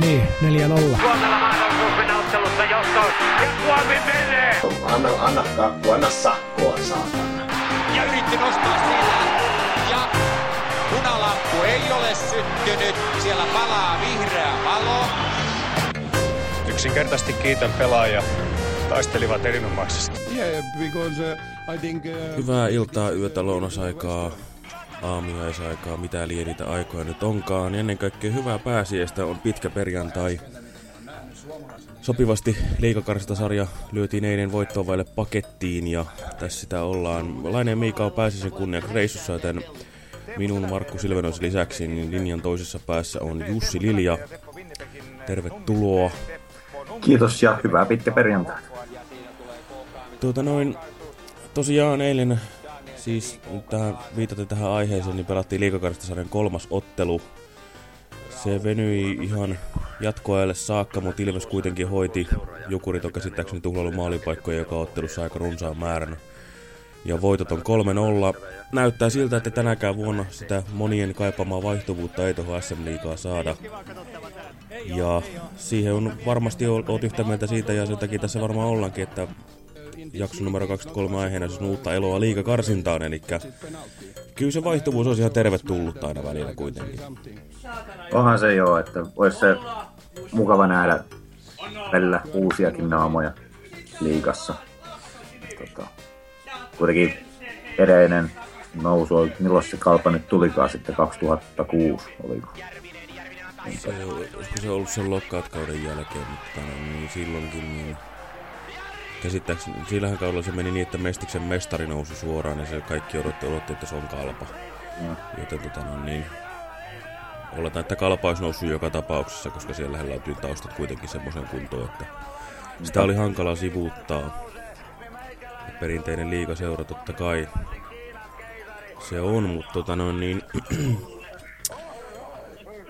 Niin, 4-0. Suomella ottelussa johtoon. Ja Suomi menee! Anna, anna kakku, anna sakkoa, saatana. ja yritti nostaa sillä. Ja punalamppu ei ole syttynyt. Siellä palaa vihreä valo. Yksinkertaisesti kiitän pelaajia. Taistelivat erinomaisesti. Yeah, because uh, I think uh, Hyvää iltaa, yötä, lounasaikaa, aamiaisaikaa, mitä liian niitä aikoja nyt onkaan. Ennen kaikkea hyvää pääsiäistä on pitkä perjantai. Sopivasti liikakarsintasarja lyötiin eilen voittoa vaille pakettiin ja tässä sitä ollaan. Laineen Miika on pääsiäisen kunniaksi reissussa, joten minun Markku Silvenos lisäksi niin linjan toisessa päässä on Jussi Lilja. Tervetuloa. Kiitos ja hyvää pitkä perjantai. Tuota noin, tosiaan eilen, siis tähän, viitaten tähän aiheeseen, niin pelattiin liikakarsintasarjan kolmas ottelu. Se venyi ihan jatkoajalle saakka, mutta Ilves kuitenkin hoiti Jukurit on käsittääkseni tuhlailu maalipaikkoja joka ottelussa aika runsaan määrän. Ja voitot on 3-0. Näyttää siltä, että tänäkään vuonna sitä monien kaipaamaa vaihtuvuutta ei tuohon SM Liigaa saada. Ja siihen on varmasti oot yhtä mieltä siitä ja sen takia tässä varmaan ollaankin, että jakso numero 23 aiheena siis uutta eloa liikakarsintaan, eli kyllä se vaihtuvuus olisi ihan tervetullut aina välillä kuitenkin. Onhan se joo, että olisi se mukava nähdä välillä uusiakin naamoja liigassa. Tota, kuitenkin edellinen nousu milloin se kalpa nyt tulikaan sitten 2006, oliko? Se, olisiko se ollut sen lockout-kauden jälkeen, mutta niin silloinkin niin... Käsittääkseni, sillähän kaudella se meni niin, että Mestiksen mestari nousi suoraan ja se kaikki odotti, odotti että se on kalpa. Mm. Joten tota no, niin... Oletan, että kalpa olisi noussut joka tapauksessa, koska siellä lähellä löytyy taustat kuitenkin semmoisen kuntoon, että sitä oli hankala sivuuttaa. Perinteinen liigaseura totta kai se on, mutta tota noin niin...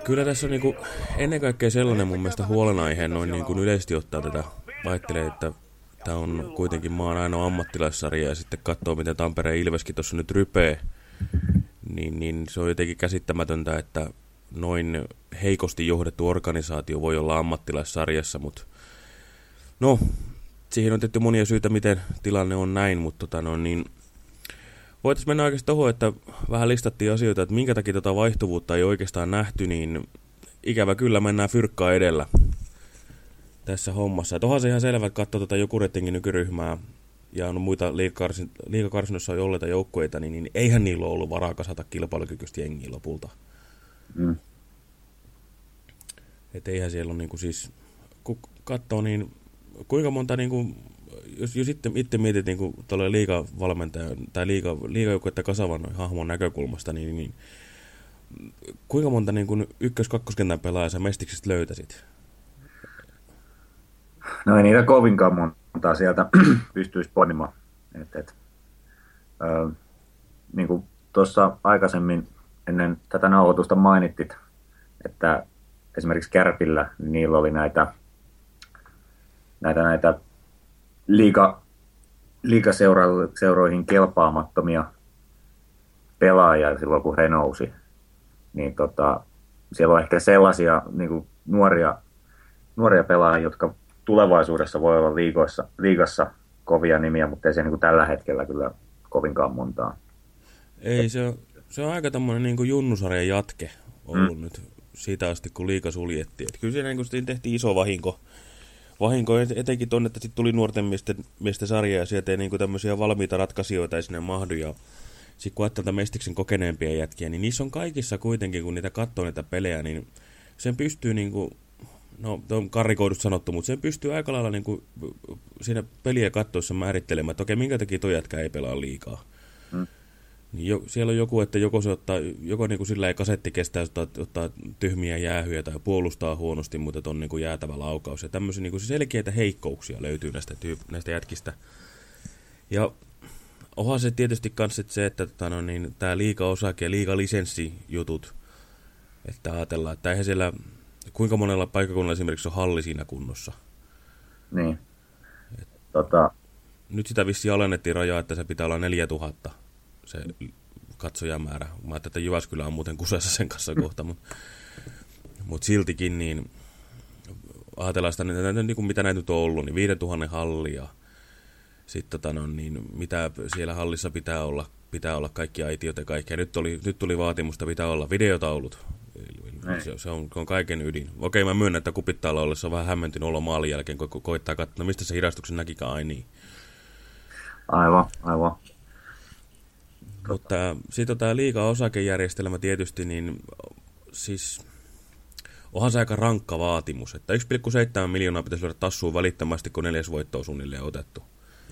Kyllä tässä on niinku ennen kaikkea sellainen mun mielestä huolenaihe noin niin kuin yleisesti ottaa tätä. Ajattelee, että tämä on kuitenkin maan ainoa ammattilaissarja ja sitten katsoo, miten Tampereen Ilveskin tuossa nyt rypee. Niin, niin se on jotenkin käsittämätöntä, että noin heikosti johdettu organisaatio voi olla ammattilaissarjassa, mutta no, siihen on tietty monia syitä, miten tilanne on näin, mutta tota no, niin Voitaisiin mennä oikeastaan tuohon, että vähän listattiin asioita, että minkä takia tota vaihtuvuutta ei oikeastaan nähty, niin ikävä kyllä mennään fyrkkaa edellä tässä hommassa. Et onhan se ihan selvä, että katsoo tuota Jukurettingin nykyryhmää ja on muita liikakarsin, liikakarsinnossa olleita joukkueita, niin, niin eihän niillä ole ollut varaa kasata kilpailukykyistä jengiä lopulta. Mm. Et eihän siellä ole niinku siis, kun katsoo niin, kuinka monta niinku jos, jos itse, itse mietit niin kuin tuolla liigavalmentajan tai liiga, liigajoukkuetta kasavan hahmon näkökulmasta, niin, niin kuinka monta niin kuin ykkös-kakkoskentän pelaajaa sä mestiksestä löytäisit? No ei niitä kovinkaan montaa sieltä pystyisi ponimaan. Et, et, ö, niin kuin tuossa aikaisemmin ennen tätä nauhoitusta mainittit, että esimerkiksi Kärpillä niin niillä oli näitä, näitä, näitä liiga, liigaseuroihin kelpaamattomia pelaajia silloin, kun he nousi. Niin tota, siellä on ehkä sellaisia niin kuin nuoria, nuoria pelaajia, jotka tulevaisuudessa voi olla liigoissa, liigassa kovia nimiä, mutta ei se niin kuin tällä hetkellä kyllä kovinkaan montaa. Ei, se on, se on aika tämmöinen niin junnusarjan jatke ollut mm. nyt siitä asti, kun liiga suljettiin. Et kyllä siinä niin tehtiin iso vahinko, vahinko etenkin tuonne, että sitten tuli nuorten miesten, miesten sarja ja sieltä ei niin tämmöisiä valmiita ratkaisijoita ei sinne mahdu. Ja sitten kun ajattelee Mestiksen kokeneempia jätkiä, niin niissä on kaikissa kuitenkin, kun niitä katsoo niitä pelejä, niin sen pystyy niin kuin, no on karikoidusti sanottu, mutta sen pystyy aika lailla niin kuin, siinä peliä katsoessa määrittelemään, että okei, minkä takia toi jätkä ei pelaa liikaa. Mm. Niin jo, siellä on joku, että joko se ottaa, joko niin kuin sillä ei kasetti kestää, ottaa, ottaa tyhmiä jäähyjä tai puolustaa huonosti, mutta on niin kuin jäätävä laukaus. Ja tämmöisiä niin kuin selkeitä heikkouksia löytyy näistä, tyyp- näistä jätkistä. Ja onhan se tietysti myös se, että tota, no, niin, tämä liika-osake ja liika-lisenssijutut, että ajatellaan, että eihän siellä, kuinka monella paikkakunnalla esimerkiksi on halli siinä kunnossa. Niin. Et, tota... Nyt sitä vissi alennettiin rajaa, että se pitää olla 4000 se katsojamäärä. Mä ajattelin, että Jyväskylä on muuten kusessa sen kanssa kohta, mutta mut siltikin niin ajatellaan sitä, niin kuin mitä näitä nyt on ollut, niin 5000 hallia. Sitten tota, no, niin, mitä siellä hallissa pitää olla, pitää olla kaikki aitiot ja kaikkea. Nyt, oli, nyt tuli vaatimusta, pitää olla videotaulut. Se, se on, on, kaiken ydin. Okei, mä myönnän, että kupittaalla ollessa on vähän hämmentynyt olla maalin jälkeen, kun ko koittaa katsoa, no mistä se hidastuksen näkikään, ai niin. Aivan, aivan. Mutta sitten tämä liiga osakejärjestelmä tietysti, niin siis onhan se aika rankka vaatimus, että 1,7 miljoonaa pitäisi lyödä tassuun välittömästi, kun neljäs voitto on suunnilleen otettu.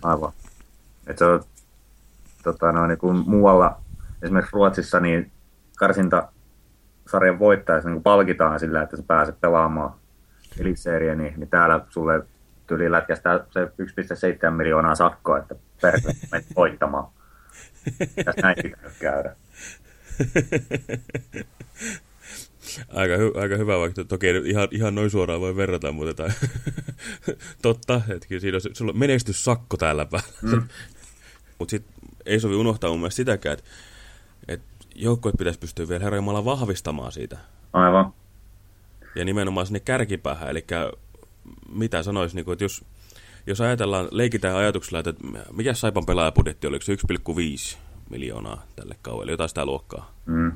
Aivan. Et se on tota, no, niin kuin muualla, esimerkiksi Ruotsissa, niin karsinta sarjan voittaessa niin palkitaan sillä, että sä pääset pelaamaan eliseeriä, niin, niin täällä sulle tyyli lätkästää se 1,7 miljoonaa sakkoa, että perkele menet voittamaan. Tässä näin pitää käydä. aika, hy aika hyvä, vaikka toki ihan, ihan noin suoraan voi verrata, mutta tai, totta, että kyllä siinä on, sulla on menestyssakko täällä päällä. Mm. mutta sitten ei sovi unohtaa mun mielestä sitäkään, että, joukkoit pitäisi pystyä vielä herra vahvistamaan siitä. Aivan. Ja nimenomaan sinne kärkipäähän, eli mitä sanoisi, niin kuin, että jos, jos ajatellaan, leikitään ajatuksella, että mikä Saipan pelaajapudjetti oli, se 1,5 miljoonaa tälle kauelle, jotain sitä luokkaa. Mm.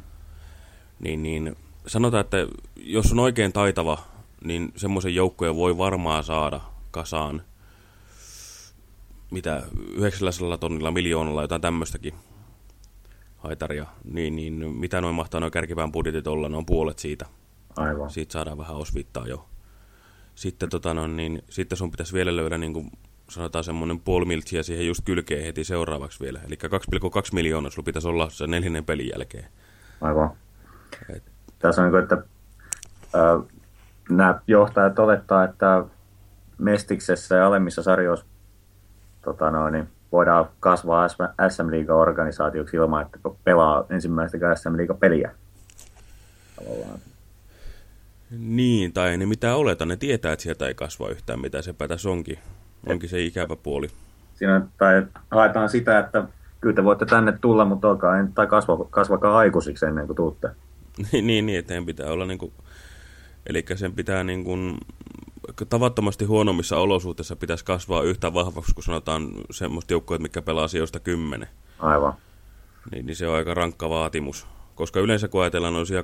Niin, niin sanotaan, että jos on oikein taitava, niin semmoisen joukkojen voi varmaan saada kasaan mitä 900 tonnilla, miljoonalla, jotain tämmöistäkin haitaria, niin, niin mitä noin mahtaa noin kärkipään budjetit olla, ne on puolet siitä. Aivan. Siitä saadaan vähän osvittaa jo. Sitten, tota, no, niin, sitten sun pitäisi vielä löydä niin kuin sanotaan semmoinen puoli miltsiä siihen just kylkeen heti seuraavaksi vielä. Eli 2,2 miljoonaa sulla pitäisi olla se neljännen pelin jälkeen. Aivan. Et. Tässä on niin kuin, että äh, nämä johtajat olettaa, että Mestiksessä ja alemmissa sarjoissa tota noin, niin voidaan kasvaa SM Liiga-organisaatioksi ilman, että pelaa ensimmäistä SM Liiga-peliä. Tavallaan. Niin, tai ne mitä oleta, ne tietää, että sieltä ei kasva yhtään mitään, sepä tässä onkin, onkin se ikävä puoli. Siinä, tai haetaan sitä, että kyllä te voitte tänne tulla, mutta olkaa, tai kasva, kasvakaa aikuisiksi ennen kuin tuutte. niin, niin, että pitää olla niin kuin, eli sen pitää niin kuin, tavattomasti huonommissa olosuhteissa pitäisi kasvaa yhtä vahvaksi, kun sanotaan semmoista joukkoja, mikä pelaa sijoista kymmenen. Aivan. Niin, niin se on aika rankka vaatimus. Koska yleensä kun ajatellaan siellä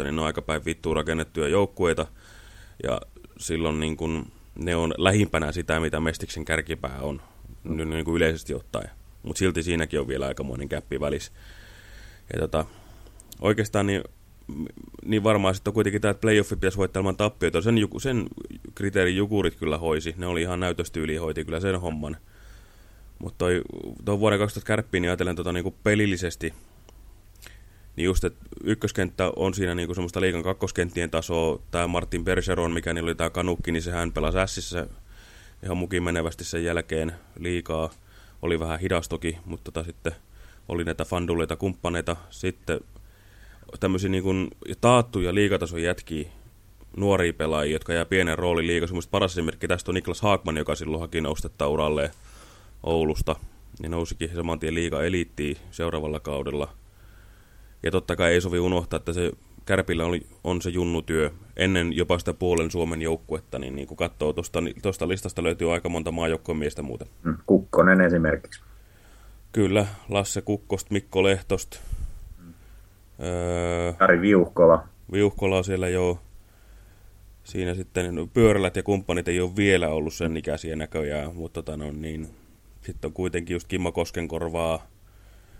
13-14, niin ne on aika päin vittuun rakennettuja joukkueita. Ja silloin niin kun, ne on lähimpänä sitä, mitä Mestiksen kärkipää on, mm. niin kuin yleisesti ottaen. Mutta silti siinäkin on vielä aikamoinen käppi välissä. Ja tota, oikeastaan niin, niin varmaan sitten kuitenkin tämä, että playoffi pitäisi voittaa tappioita. Sen, sen kriteerin jukurit kyllä hoisi. Ne oli ihan näytöstyyli hoiti kyllä sen homman. Mutta tuon vuoden 2000 kärppiin niin ajatellen tota, niin pelillisesti – niin just, että ykköskenttä on siinä niinku semmoista liikan kakkoskenttien tasoa. Tämä Martin Bergeron, mikä niillä oli tämä kanukki, niin sehän pelasi ässissä ihan mukin menevästi sen jälkeen liikaa. Oli vähän hidas toki, mutta tota sitten oli näitä fanduleita kumppaneita. Sitten tämmöisiä niinku taattuja liikatason jätkiä, nuoria pelaajia, jotka jää pienen roolin liikaa. Semmoista paras esimerkki tästä on Niklas Haakman, joka silloin haki noustetta uralleen Oulusta. Ja nousikin saman tien liiga eliittiin seuraavalla kaudella – ja totta kai ei sovi unohtaa, että se Kärpillä oli, on se junnutyö ennen jopa sitä puolen Suomen joukkuetta, niin, niin kun katsoo tuosta niin listasta löytyy aika monta maajoukkueen miestä muuten. Mm, Kukkonen esimerkiksi. Kyllä, Lasse Kukkost, Mikko Lehtost. Öö, Kari Viuhkola. Viuhkola siellä jo. Siinä sitten pyörälät ja kumppanit ei ole vielä ollut sen ikäisiä näköjään, mutta tota, no, niin, sitten on kuitenkin just Kimmo Koskenkorvaa,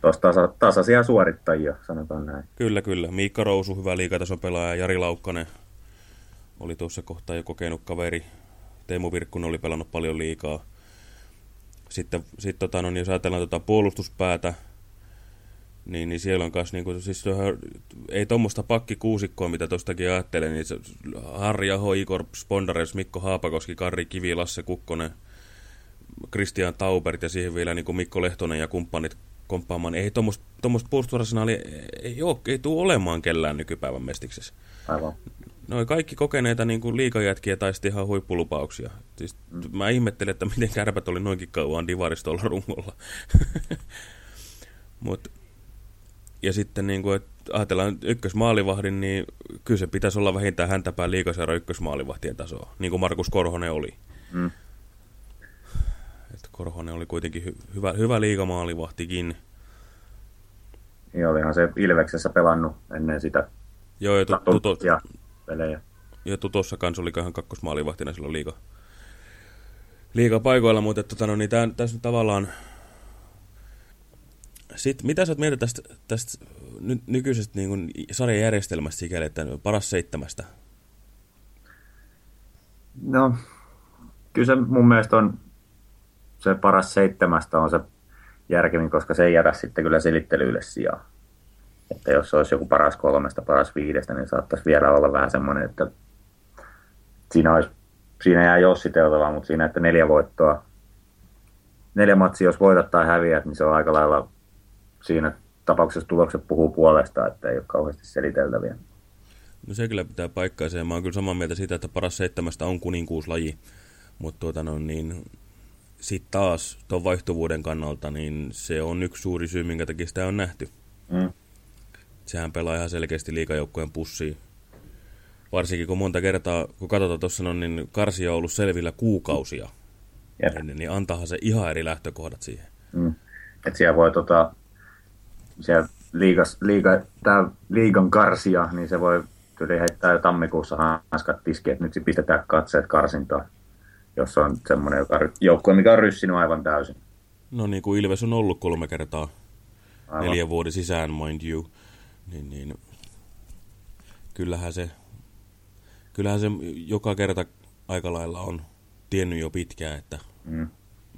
tuossa tasa, tasaisia suorittajia, sanotaan näin. Kyllä, kyllä. Miikka Rousu, hyvä liikatason pelaaja, Jari Laukkanen oli tuossa kohtaa jo kokenut kaveri. Teemu Virkkunen oli pelannut paljon liikaa. Sitten, sit, tota, no, niin jos ajatellaan tota puolustuspäätä, niin, niin siellä on myös, niin kuin, siis ei tuommoista pakkikuusikkoa, mitä tuostakin ajattelen, niin se, Harri Aho, Igor Spondares, Mikko Haapakoski, Karri Kivi, Lasse Kukkonen, Christian Taubert ja siihen vielä niin kuin Mikko Lehtonen ja kumppanit komppaamaan. Ei tuommoista puolustusarsenaalia ei, ole, ei tule olemaan kellään nykypäivän mestiksessä. Aivan. No kaikki kokeneita niin kuin liikajätkiä tai sitten ihan huippulupauksia. Siis, mm. Mä ihmettelen, että miten kärpät oli noinkin kauan divaristolla rungolla. Mut, ja sitten niin kuin, että ajatellaan ykkösmaalivahdin, niin kyllä se pitäisi olla vähintään häntäpää liikaseuran ykkösmaalivahtien tasoa, niin kuin Markus Korhonen oli. Mm. Et Korhonen oli kuitenkin hy hyvä, hyvä liigamaalivahtikin. Niin olihan se Ilveksessä pelannut ennen sitä Joo, ja, tu, tuto, ja pelejä. ja Tutossa kanssa oli ihan kakkosmaalivahtina silloin liiga, liiga paikoilla, mutta että, tota, no, niin tää, tässä nyt tavallaan... Sitten, mitä sä oot mieltä tästä, tästä ny, nykyisestä niin kuin, sarjajärjestelmästä sikäli, että paras seitsemästä? No, kyllä se mun mielestä on se paras seitsemästä on se järkevin, koska se ei jätä sitten kyllä selittelyille sijaa. Että jos olisi joku paras kolmesta, paras viidestä, niin saattaisi vielä olla vähän semmoinen, että siinä, olisi, siinä jää jossiteltavaa, mutta siinä, että neljä voittoa, neljä matsia, jos voitat tai häviät, niin se on aika lailla siinä tapauksessa tulokset puhuu puolesta, että ei ole kauheasti seliteltäviä. No se kyllä pitää paikkaansa ja mä oon kyllä samaa mieltä siitä, että paras seitsemästä on kuninkuuslaji. Mutta tuota no niin, sitten taas tuon vaihtuvuuden kannalta, niin se on yksi suuri syy, minkä takia sitä on nähty. Mm. Sehän pelaa ihan selkeästi liikajoukkojen pussiin. Varsinkin kun monta kertaa, kun katsotaan tuossa, no, niin Karsi on ollut selvillä kuukausia Jep. ennen, niin antahan se ihan eri lähtökohdat siihen. Mm. Että siellä voi tota, siellä liigas, liiga, tää liigan karsia, niin se voi tyyli heittää jo tammikuussa hanskat tiskiin, että nyt se pistetään katseet karsintaan, jos on semmoinen joka, joukkue, mikä on ryssinyt aivan täysin. No niin kuin Ilves on ollut kolme kertaa Aivan. neljän vuoden sisään, mind you, niin, niin kyllähän se, kyllähän se joka kerta aika lailla on tiennyt jo pitkään, että Mm.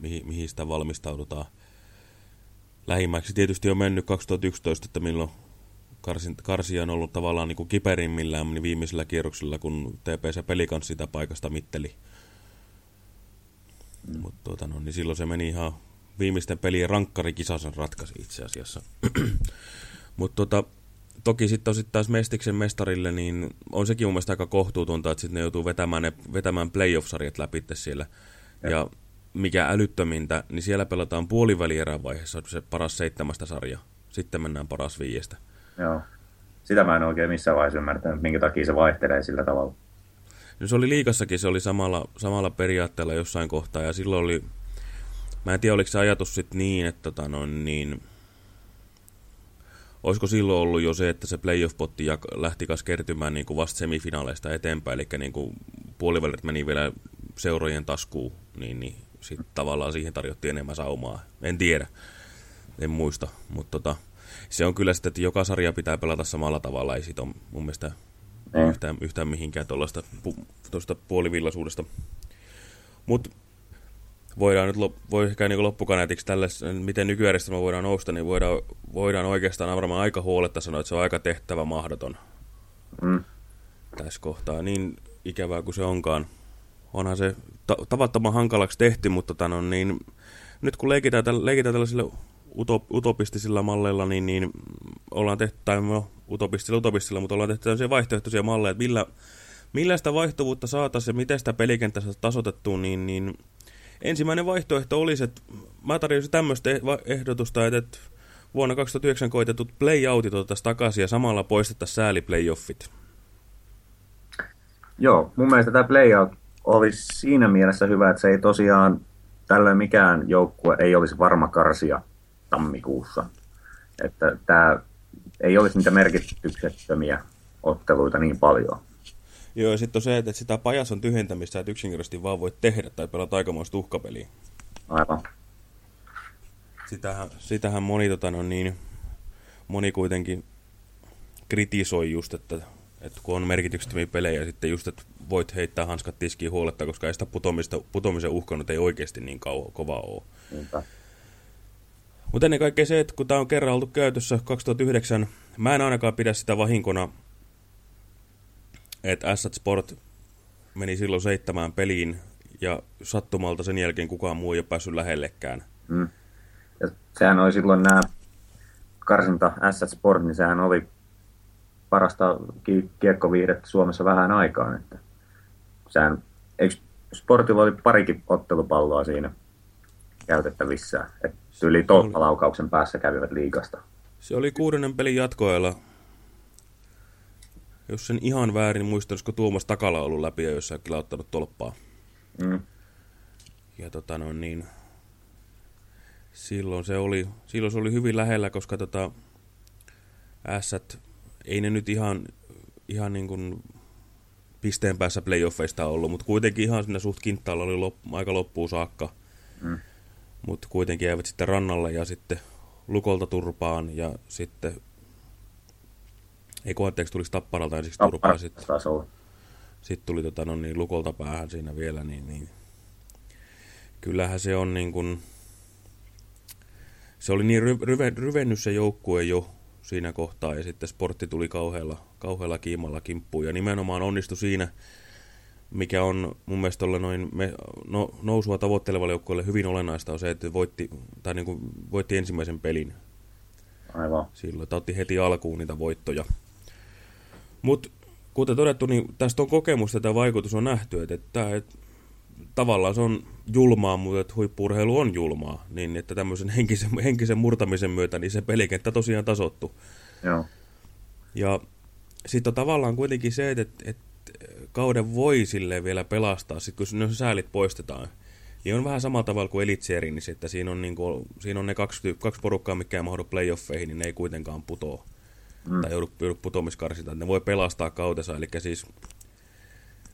mihin, mihin sitä valmistaudutaan. Lähimmäksi tietysti on mennyt 2011, että milloin karsin, karsia on ollut tavallaan niin kuin kiperimmillään niin viimeisellä kierroksella, kun TPC Pelikans sitä paikasta mitteli. Mm. Mutta tuota, no, niin silloin se meni ihan viimeisten pelien rankkarikisasen ratkaisi itse asiassa. Mutta tota, toki sitten sit taas Mestiksen mestarille, niin on sekin mun mielestä aika kohtuutonta, että sitten ne joutuu vetämään, ne, vetämään playoff-sarjat läpi siellä. Ja. ja mikä älyttömintä, niin siellä pelataan puolivälierän vaiheessa se paras seitsemästä sarja. Sitten mennään paras viiestä. Joo. Sitä mä en oikein missään vaiheessa ymmärtänyt, minkä takia se vaihtelee sillä tavalla. No se oli liikassakin, se oli samalla, samalla periaatteella jossain kohtaa, ja silloin oli, mä en tiedä oliko se ajatus sitten niin, että tota noin, niin, olisiko silloin ollut jo se, että se playoff-potti lähti kanssa kertymään niin kuin vasta semifinaaleista eteenpäin, eli niin kuin puolivälit meni vielä seurojen taskuun, niin, niin sitten tavallaan siihen tarjottiin enemmän saumaa. En tiedä, en muista, mutta tota, se on kyllä sitten, että joka sarja pitää pelata samalla tavalla, ei siitä ole mun mielestä Ei. yhtään, yhtään mihinkään tuollaista pu, puolivillaisuudesta. Mutta voidaan nyt voi ehkä niin loppukaneetiksi tälle, miten nykyjärjestelmä voidaan nousta, niin voidaan, voidaan oikeastaan varmaan aika huoletta sanoa, että se on aika tehtävä mahdoton Mm. tässä kohtaa. Niin ikävää kuin se onkaan. Onhan se ta tavattoman hankalaksi tehty, mutta tota, no, niin, nyt kun leikitään, leikitään tällaisilla utop utopistisilla malleilla, niin, niin ollaan tehty, tai no, utopistisilla utopistisilla, mutta ollaan tehty tällaisia vaihtoehtoisia malleja, että millä, millä sitä vaihtuvuutta saataisiin ja miten sitä pelikenttästä tasotettua, niin, niin ensimmäinen vaihtoehto olisi, että mä tarjosin tämmöistä ehdotusta, että, että vuonna 2009 koitetut playoutit otettaisiin takaisin ja samalla poistettaisiin sääli-playoffit. Joo, mun mielestä tämä playout olisi siinä mielessä hyvä, että se ei tosiaan tällöin mikään joukkue ei olisi varma karsia tammikuussa. Että tämä ei olisi niitä merkityksettömiä otteluita niin paljon. Joo, ja sitten on se, että sitä pajason tyhjentämistä et yksinkertaisesti vaan voi tehdä tai pelata aikamoista uhkapeliä. Aivan. Sitähän, sitähän moni, tota, no niin, moni kuitenkin kritisoi just, että, että kun on merkityksettömiä pelejä, sitten just, että voit heittää hanskat tiskiin huoletta, koska ei sitä putomista, putomisen uhka nyt ei oikeasti niin kauan kova ole. Niinpä. Mutta ennen kaikkea se, että kun tämä on kerran ollut käytössä 2009, mä en ainakaan pidä sitä vahinkona, että Assad Sport meni silloin seitsemään peliin ja sattumalta sen jälkeen kukaan muu ei ole päässyt lähellekään. Mm. Ja sehän oli silloin nämä karsinta Asset Sport, niin sehän oli parasta ki- kiekkoviihdettä Suomessa vähän aikaan. Että sehän, eikö Sportilla oli parikin ottelupalloa siinä käytettävissä, että yli tolppalaukauksen päässä kävivät liikasta. Se oli kuudennen pelin jatkoajalla. jos sen ihan väärin muistan, olisiko Tuomas Takala ollut läpi ja jossain kyllä ottanut tolppaa. Mm. Ja tota no niin, silloin se oli, silloin se oli hyvin lähellä, koska tota, ässät, ei ne nyt ihan, ihan niin kuin pisteen päässä playoffeista ollut, mutta kuitenkin ihan siinä suht kinttaalla oli lop, aika loppuun saakka. Mm. Mutta kuitenkin jäivät sitten rannalle ja sitten lukolta turpaan ja sitten, ei kun anteeksi tulisi tapparalta ensiksi turpaan, sitten sitten tuli tota, no niin, lukolta päähän siinä vielä, niin, niin kyllähän se on niin kuin, se oli niin ry, ryve, ryvennyt se joukkue jo siinä kohtaa ja sitten sportti tuli kauhealla, kauhealla kiimalla kimppuun ja nimenomaan onnistui siinä, mikä on mun mielestä noin me, no, nousua tavoittelevalle joukkueelle hyvin olennaista on se, että voitti, tai niin kuin voitti ensimmäisen pelin Aivan. silloin, että otti heti alkuun niitä voittoja. Mutta kuten todettu, niin tästä on kokemus, että tämä vaikutus on nähty, että, että, että tavallaan se on julmaa, mutta että huippuurheilu on julmaa, niin että tämmöisen henkisen, henkisen murtamisen myötä niin se pelikenttä tosiaan tasottu. Joo. Ja sitten on tavallaan kuitenkin se, että, että kauden voi silleen vielä pelastaa, sit kun ne säälit poistetaan. Niin on vähän samalla tavalla kuin Elitserinissä, että siinä on, niinku, siinä on ne kaksi, kaksi porukkaa, mikä ei mahdu playoffeihin, niin ne ei kuitenkaan putoa. Mm. Tai joudu, joudu putoamiskarsintaan. Ne voi pelastaa kautensa, eli siis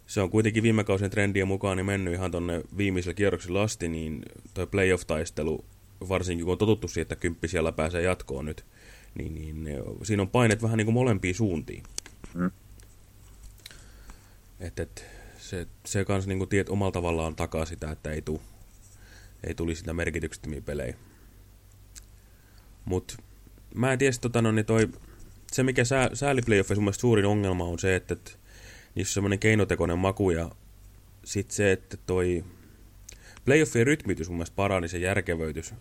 se on kuitenkin viime kausien trendien mukaan niin mennyt ihan tonne viimeisellä kierroksella asti, niin toi playoff-taistelu, varsinkin kun on totuttu siihen, että kymppi siellä pääsee jatkoon nyt, niin, niin siinä on painet vähän niin kuin molempiin suuntiin. Mm. Et, et, se, se kans niin tiet omalla tavallaan takaa sitä, että ei, tu, ei tuli sitä merkityksettömiä pelejä. Mut mä en tiedä, tota, no, niin toi, se mikä sää, sääliplayoffissa mun suurin ongelma on se, että, että niissä on semmoinen keinotekoinen maku ja sitten se, että toi playoffien rytmitys mun mielestä parani se järkevöitys.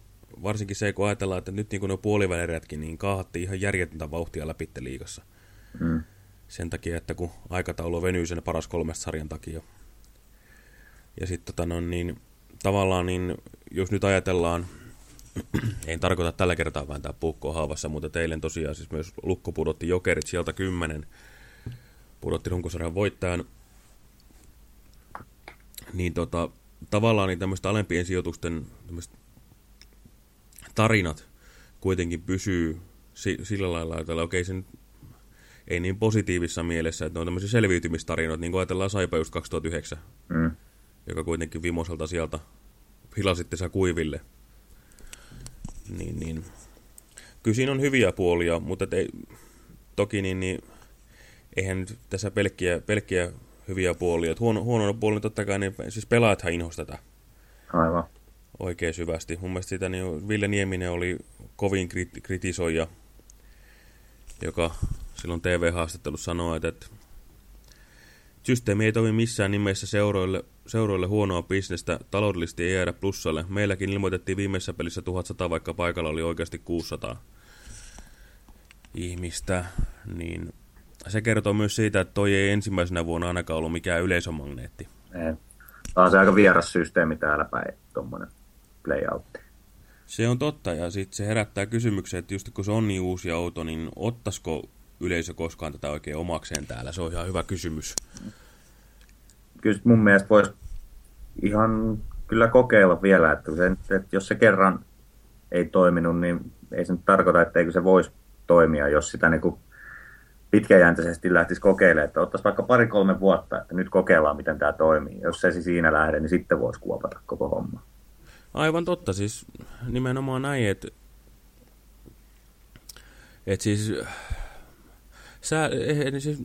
Varsinkin se, kun ajatellaan, että nyt niin kuin ne puolivälirätkin, niin kaahattiin ihan järjetöntä vauhtia läpi liigassa. Mm. Sen takia, että kun aikataulu venyy sen paras kolmesta sarjan takia. Ja sitten tota no, niin, tavallaan, niin, jos nyt ajatellaan, en tarkoita tällä kertaa vain tämä puukko haavassa, mutta teille tosiaan siis myös Lukko pudotti jokerit sieltä kymmenen, pudotti runkosarjan voittajan, niin tota, tavallaan niin tämmöistä alempien sijoitusten tarinat kuitenkin pysyy si sillä lailla, että okei okay, se nyt ei niin positiivisessa mielessä, että ne on tämmöisiä selviytymistarinoita, niin kuin ajatellaan Saipa just 2009, Mm. joka kuitenkin vimoselta sieltä hilasitte sä kuiville. Niin, niin. Kyllä siinä on hyviä puolia, mutta ei, toki niin, niin, eihän nyt tässä pelkkiä, pelkkiä hyviä puolia. Et huono, huonoina puolina totta kai, niin siis pelaajathan inhosi tätä Aivan. oikein syvästi. Mun mielestä sitä, niin Ville Nieminen oli kovin kriti kritisoija, joka silloin TV-haastattelussa sanoi, että, että systeemi ei toimi missään nimessä seuroille, seuroille huonoa bisnestä, taloudellisesti ei jäädä plussalle. Meilläkin ilmoitettiin viimeisessä pelissä 1100, vaikka paikalla oli oikeasti 600 ihmistä, niin se kertoo myös siitä, että toi ei ensimmäisenä vuonna ainakaan ollut mikään yleisömagneetti. Ei. Tämä on se aika vieras systeemi täällä päin, tuommoinen playoutti. Se on totta, ja sitten se herättää kysymyksen, että just kun se on niin uusi auto, niin ottaisiko yleisö koskaan tätä oikein omakseen täällä? Se on ihan hyvä kysymys. Kyllä mun mielestä voisi ihan kyllä kokeilla vielä, että, se, että jos se kerran ei toiminut, niin ei se nyt tarkoita, etteikö se voisi toimia, jos sitä niin kuin pitkäjänteisesti lähtisi kokeilemaan, että ottaisi vaikka pari-kolme vuotta, että nyt kokeillaan, miten tämä toimii. Jos se siinä lähde, niin sitten voisi kuopata koko homma. Aivan totta, siis nimenomaan näin, että et siis, sää, eihän, siis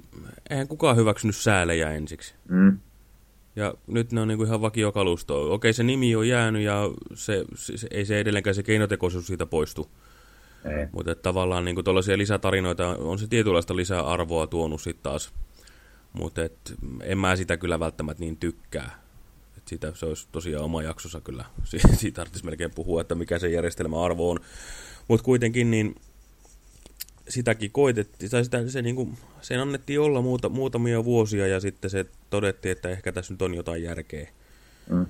eihän kukaan hyväksynyt säälejä ensiksi. Mm. Ja nyt ne on niinku ihan vakiokalusto. Okei, se nimi on jäänyt ja se, se, se, ei se edelleenkään se keinotekoisuus siitä poistu. Ei. Mutta tavallaan niinku tuollaisia lisätarinoita on se tietynlaista lisäarvoa tuonut sitten taas. Mutta en mä sitä kyllä välttämättä niin tykkää. Et sitä, se olisi tosiaan oma jaksossa kyllä. Siitä tarvitsisi melkein puhua, että mikä se järjestelmä arvo on. Mutta kuitenkin niin sitäkin koitettiin, tai sitä, se niinku, sen annettiin olla muuta, muutamia vuosia ja sitten se todettiin, että ehkä tässä nyt on jotain järkeä. Mm.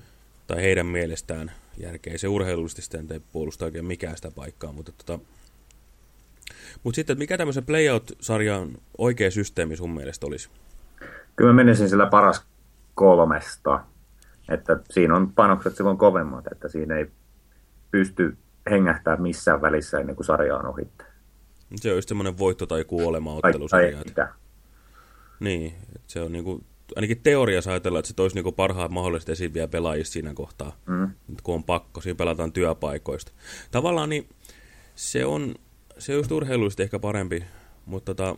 Tai heidän mielestään järkeä. Se urheilullisesti sitä ei puolusta oikein mikään sitä paikkaa, mutta tota, Mutta sitten, mikä tämmöisen playout-sarjan oikea systeemi sun mielestä olisi? Kyllä mä menisin sillä paras kolmesta. Että siinä on panokset silloin kovemmat, että siinä ei pysty hengähtää missään välissä ennen kuin sarja on ohitte. Se on just semmoinen voitto- tai kuolema Tai, tai ottelusarja. että- mitä. Niin, se on niinku, ainakin teoriassa ajatellaan, että se toisi niinku parhaat mahdolliset esiviä pelaajista siinä kohtaa, Mm. Kun on pakko, siinä pelataan työpaikoista. Tavallaan niin se on, se on just urheilullisesti ehkä parempi, mutta tota,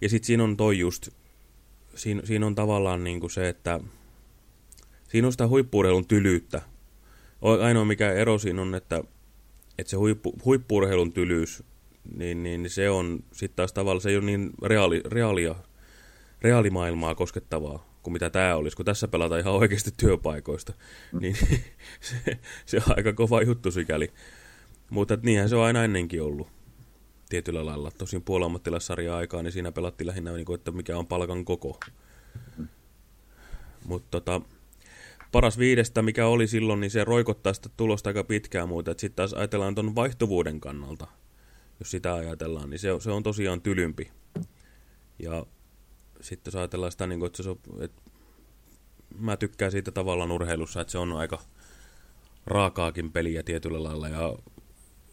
ja sitten siinä on toi just, siinä, siinä on tavallaan niinku se, että siinä on sitä huippuurheilun tylyyttä. Ainoa mikä ero siinä on, että, että se huippu, huippuurheilun tylyys, niin, niin se on sitten taas tavallaan, se ei ole niin reaali, reaalia, reaalimaailmaa koskettavaa kuin mitä tämä olisi, kun tässä pelataan ihan oikeasti työpaikoista. Niin se, se on aika kova juttu sikäli. Mutta niinhän se on aina ennenkin ollut tietyllä lailla. Tosin puolammattilaissarja aikaa, niin siinä pelattiin lähinnä, niin kuin, että mikä on palkan koko. Mutta tota, paras viidestä, mikä oli silloin, niin se roikottaa sitä tulosta aika pitkään muuta. Sitten taas ajatellaan tuon vaihtuvuuden kannalta, jos sitä ajatellaan, niin se, on- se on tosiaan tylympi. Ja sitten jos ajatellaan sitä, niin kuin, että, se, että mä tykkään siitä tavallaan urheilussa, että se on aika raakaakin peliä tietyllä lailla ja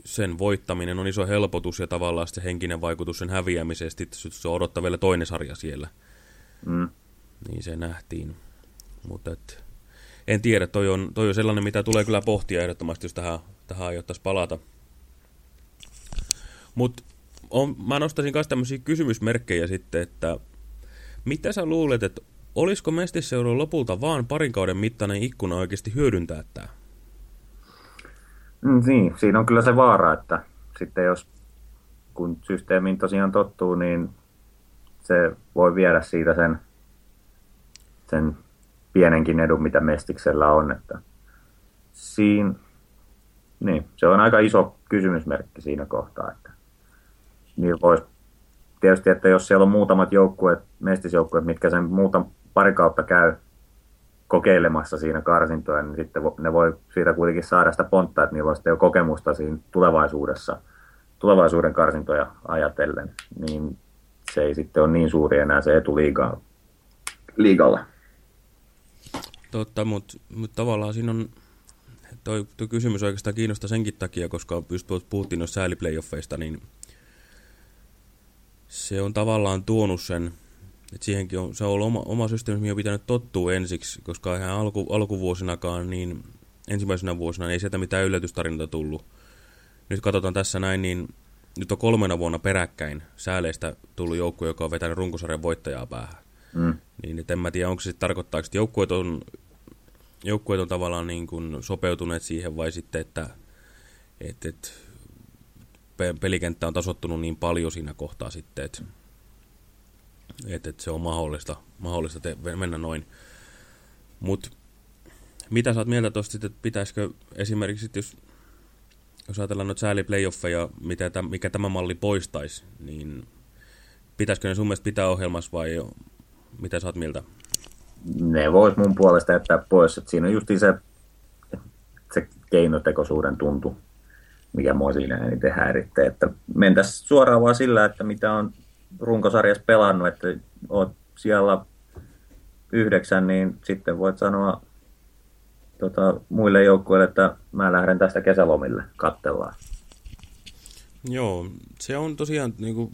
sen voittaminen on iso helpotus ja tavallaan se henkinen vaikutus sen häviämisestä, että se odottaa vielä toinen sarja siellä. Mm. Niin se nähtiin. Mutta et, en tiedä, toi on, toi on sellainen, mitä tulee kyllä pohtia ehdottomasti, jos tähän, tähän aiottaisiin palata. Mutta mä nostaisin myös tämmöisiä kysymysmerkkejä sitten, että mitä sä luulet, että olisiko Mestisseudun lopulta vaan parin kauden mittainen ikkuna oikeasti hyödyntää tämä? Mm, Niin, siinä on kyllä se vaara, että sitten jos kun systeemiin tosiaan tottuu, niin se voi viedä siitä sen, sen pienenkin edun, mitä Mestiksellä on. Että siinä, niin, se on aika iso kysymysmerkki siinä kohtaa. Että niillä voisi tietysti, että jos siellä on muutamat joukkueet, mestisjoukkueet, mitkä sen muuta pari kautta käy kokeilemassa siinä karsintoja, niin sitten ne voi siitä kuitenkin saada sitä pontta, että niillä on sitten jo kokemusta siinä tulevaisuudessa, tulevaisuuden karsintoja ajatellen, niin se ei sitten ole niin suuri enää se etu liigaa, liigalla. Totta, mutta mut tavallaan siinä on, toi, toi kysymys oikeastaan kiinnostaa senkin takia, koska just puhuttiin noista sääliplayoffeista, niin se on tavallaan tuonut sen, että siihenkin on, se on ollut oma, oma systeemi, mihin on pitänyt tottua ensiksi, koska ihan alku, alkuvuosinakaan, niin ensimmäisenä vuosina ei sieltä mitään yllätystarinoita tullut. Nyt katsotaan tässä näin, niin nyt on kolmena vuonna peräkkäin sääleistä tullut joukkue, joka on vetänyt runkosarjan voittajaa päähän. Mm. Niin, et en mä tiedä, onko se sitten tarkoittaa, että joukkueet on, joukkueet on tavallaan niin kuin sopeutuneet siihen vai sitten, että et, et, pe- pelikenttä on tasottunut niin paljon siinä kohtaa sitten, että et, et se on mahdollista, mahdollista te- mennä noin. Mutta mitä sä oot mieltä tuosta että pitäisikö esimerkiksi, jos, jos ajatellaan noita sääli-playoffeja, mitä täm, mikä tämä malli poistaisi, niin pitäisikö ne sun mielestä pitää ohjelmassa vai mitä sä oot mieltä? Ne vois mun puolesta jättää pois, että siinä on just se, se keinotekoisuuden tuntu, mikä mua siinä eniten häiritsee, että mentäisiin suoraan vaan sillä, että mitä on runkosarjassa pelannut, että oot siellä yhdeksän, niin sitten voit sanoa tota, muille joukkueille, että mä lähden tästä kesälomille kattellaan. Joo, se on tosiaan niinku,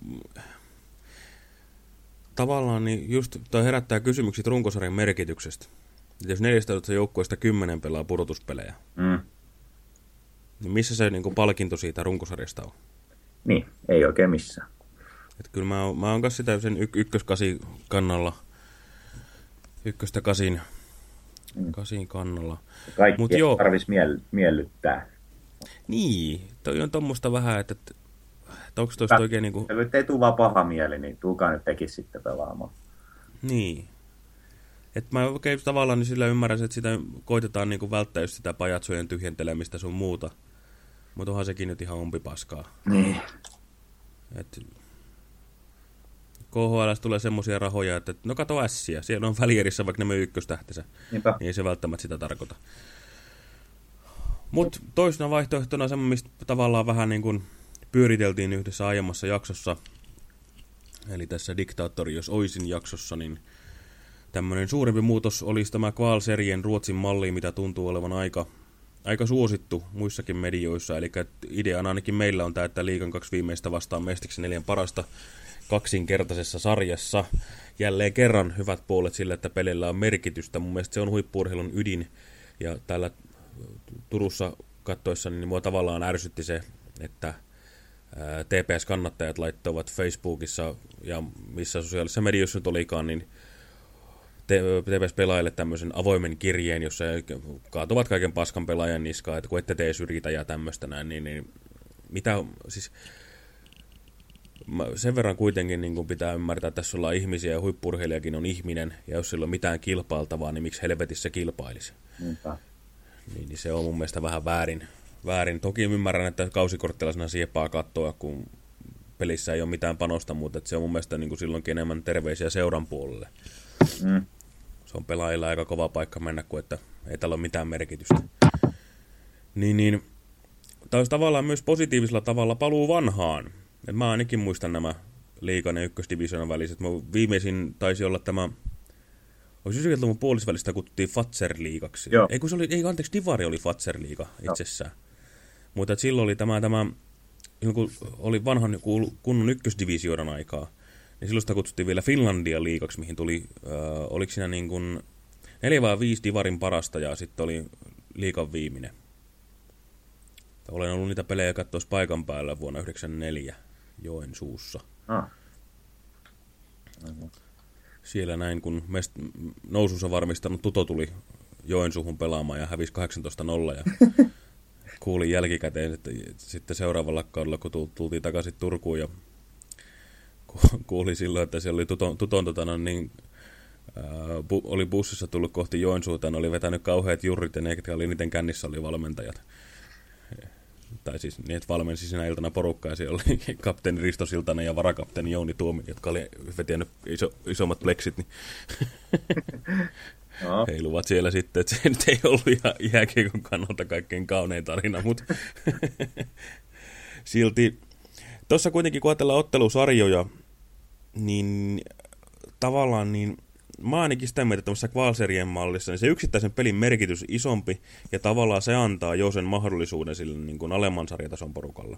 tavallaan niin just toi herättää kysymykset runkosarjan merkityksestä. Et jos 14 joukkueesta 10 pelaa pudotuspelejä, Mm. niin missä se niinku palkinto siitä runkosarjasta on? Niin, ei oikein missään. Et kyllä mä oon, mä oon kanssa sitä sen y- ykköskasi kannalla, ykköstä kasin, kasin kannalla. Kaikki Mut joo. tarvitsisi miel- miellyttää. Niin, toi on tommoista vähän, että, että, että onko toista oikein niinku, nyt ei tule vaan paha mieli, niin tulkaa nyt tekin sitten pelaamaan. Niin. Et mä oikein tavallaan niin sillä ymmärrän, että sitä koitetaan niinku välttää just sitä pajatsojen tyhjentelemistä sun muuta. Mutta onhan sekin nyt ihan ompipaskaa. Niin. Et KHL tulee semmosia rahoja, että no kato ässiä, siellä on välierissä vaikka ne myy ykköstähtensä. Niinpä. Niin ei se välttämättä sitä tarkoita. Mutta toisena vaihtoehtona semmoinen, mistä tavallaan vähän niin kuin pyöriteltiin yhdessä aiemmassa jaksossa, eli tässä Diktaattori, jos oisin jaksossa, niin tämmöinen suurempi muutos olisi tämä Kval-serien Ruotsin malli, mitä tuntuu olevan aika, aika suosittu muissakin medioissa. Eli ideana ainakin meillä on tämä, että liikan kaksi viimeistä vastaan mestiksi neljän parasta kaksinkertaisessa sarjassa. Jälleen kerran hyvät puolet sillä, että pelillä on merkitystä. Mun mielestä se on huippuurheilun ydin. Ja täällä Turussa kattoissa niin mua tavallaan ärsytti se, että TPS-kannattajat laittoivat Facebookissa ja missä sosiaalisessa mediassa nyt olikaan, niin TPS-pelaajille tämmöisen avoimen kirjeen, jossa kaatuvat kaiken paskan pelaajan niskaan, että kun ette tee syrjitä ja tämmöistä näin, niin, niin mitä, siis sen verran kuitenkin niin kuin pitää ymmärtää, että tässä ollaan ihmisiä ja huippurheilijakin on ihminen, ja jos sillä on mitään kilpailtavaa, niin miksi helvetissä kilpailisi? Niinpä. Niin, niin se on mun mielestä vähän väärin. väärin. Toki ymmärrän, että kausikorttilaisena siepaa kattoa, kun pelissä ei ole mitään panosta, mutta se on mun mielestä niin kuin silloinkin enemmän terveisiä seuran puolelle. Mm. Se on pelaajilla aika kova paikka mennä, kun että ei tällä ole mitään merkitystä. Niin, niin tämä olisi tavallaan myös positiivisella tavalla paluu vanhaan. Et mä ainakin muistan nämä liikan ja ykkösdivisionan väliset. Mä viimeisin taisi olla tämä olisi 90-luvun puolisvälistä kutsuttiin Fatser-liigaksi. Joo. Ei kun se oli, ei anteeksi, Divari oli Fatser-liiga itsessään. Mutta silloin oli tämä, tämä kun oli vanhan kunnon ykkösdivisioidan aikaa, niin silloin sitä kutsuttiin vielä Finlandia liigaksi, mihin tuli, äh, oliko siinä niin kuin neljä vai viisi Divarin parasta ja sitten oli liikan viimeinen. Olen ollut niitä pelejä katsoa paikan päällä vuonna 1994 Joensuussa. Ah. Siellä näin, kun mest nousunsa varmistanut Tuto tuli Joensuuhun pelaamaan ja hävisi 18-0 ja kuulin jälkikäteen, että sitten seuraavalla kaudella, kun tultiin takaisin Turkuun ja kuuli silloin, että siellä oli Tuton, tuton tota, niin, ää, bu, oli bussissa tullut kohti Joensuuta, oli vetänyt kauheat jurrit ja ne, jotka oli niiden kännissä, oli valmentajat tai siis niin, että valmensi sinä iltana porukkaa, ja siellä oli kapteeni Risto Siltanen ja varakapteeni Jouni Tuomi, jotka oli vetänyt iso, isommat pleksit, niin no. heiluvat siellä sitten, että se nyt ei ollut ihan jääkiekon kannalta kaikkein kaunein tarina, mutta silti tuossa kuitenkin kun ajatellaan ottelusarjoja, niin tavallaan niin mä ainakin sitä mieltä, että tämmöisessä kvalserien mallissa, niin se yksittäisen pelin merkitys isompi, ja tavallaan se antaa jo sen mahdollisuuden sille niin kuin alemman sarjatason porukalle.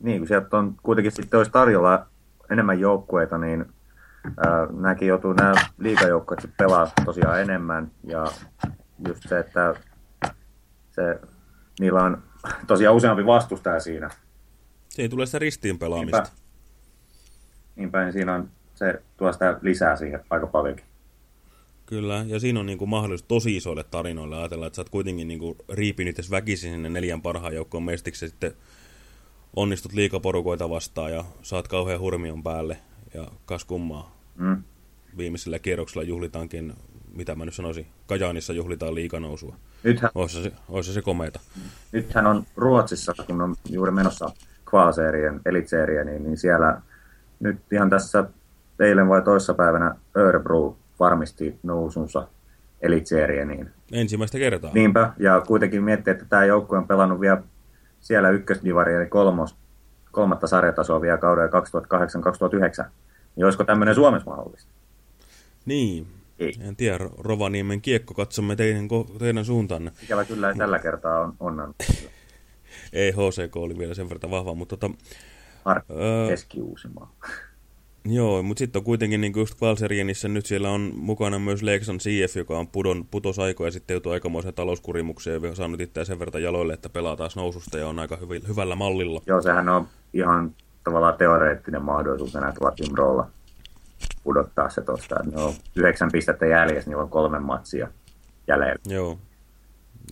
Niin, kun sieltä on kuitenkin sitten olisi tarjolla enemmän joukkueita, niin äh, nämäkin joutuu nämä liikajoukkueet pelaa tosiaan enemmän, ja just se, että se, niillä on tosiaan useampi vastustaja siinä. Se ei tule sitä ristiin pelaamista. Niinpä, niinpä niin siinä on, se tuo sitä lisää siihen aika paljonkin. Kyllä, ja siinä on niin kuin mahdollisuus tosi isoille tarinoille ajatella, että sä oot kuitenkin niin kuin riipinyt edes väkisin sinne neljän parhaan joukkoon mestiksi ja sitten onnistut liikaporukoita vastaan ja saat kauhean hurmion päälle ja kas kummaa. Mm. Viimeisellä kierroksella juhlitaankin, mitä mä nyt sanoisin, Kajaanissa juhlitaan liikanousua. Nythän, olisi se, olisi se komeita. Nythän on Ruotsissa, kun on juuri menossa Kvalserien, Elitserien, niin, niin siellä nyt ihan tässä eilen vai toissapäivänä Örebro varmisti nousunsa Elitserieniin. Ensimmäistä kertaa. Niinpä, ja kuitenkin miettii, että tämä joukkue on pelannut vielä siellä ykkösdivari, eli kolmos, kolmatta sarjatasoa vielä kauden 2008-2009. Niin olisiko tämmöinen Suomessa mahdollista? Niin, ei. En tiedä, Rovaniemen kiekko, katsomme teidän, teidän suuntaanne. Ikävä kyllä tällä kertaa on onnan. ei, HCK oli vielä sen verran vahva, mutta... Tota, Ar- Keski-Uusimaa. Joo, mutta sitten on kuitenkin niin just Valserienissä nyt siellä on mukana myös Lexan CF, joka on pudon, putosaiko ja sitten joutuu aikamoiseen talouskurimukseen ja saanut itseään sen verran jaloille, että pelaa taas noususta ja on aika hyvi, hyvällä mallilla. Joo, sehän on ihan tavallaan teoreettinen mahdollisuus enää tuolla Timrolla pudottaa se tuosta. Ne on yhdeksän pistettä jäljessä, niin on kolme matsia jäljellä. Joo.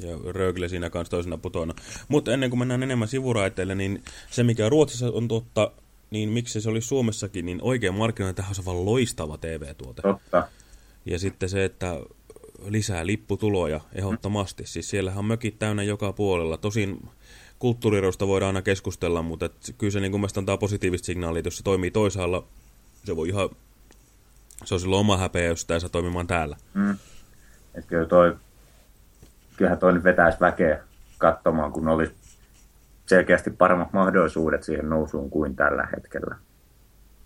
Ja Rögle siinä kanssa toisena putona. Mutta ennen kuin mennään enemmän sivuraiteille, niin se mikä Ruotsissa on totta, niin miksi se oli Suomessakin, niin oikein tähän on loistava TV-tuote. Totta. Ja sitten se, että lisää lipputuloja ehdottomasti. Mm. Siis siellähän on mökit täynnä joka puolella. Tosin kulttuurirosta voidaan aina keskustella, mutta et kyllä se niin kuin antaa positiivista signaalia, että jos se toimii toisaalla, se voi ihan, se on silloin oma häpeä, jos sitä ei saa toimimaan täällä. Mm. Et kyllä toi, kyllähän toi vetäisi väkeä katsomaan, kun olisi selkeästi paremmat mahdollisuudet siihen nousuun kuin tällä hetkellä.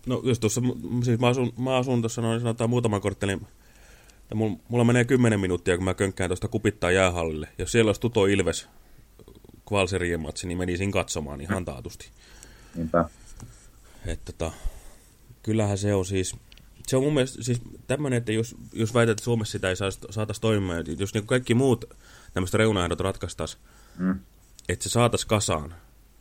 No just tuossa, siis mä asun, mä asun tuossa noin sanotaan muutaman korttelin, että mulla, mulla menee 10 minuuttia, kun mä könkkään tuosta kupittaa jäähallille. Jos siellä olisi Tuto Ilves kvalserien matsi, niin menisin katsomaan ihan taatusti. Niinpä. Että tota, kyllähän se on siis, se on mun mielestä siis tämmöinen, että jos, jos väität, että Suomessa sitä ei saataisi toimimaan, jos niin kaikki muut tämmöiset reunaehdot ratkaistaisiin, Mm. Että se saataisiin kasaan,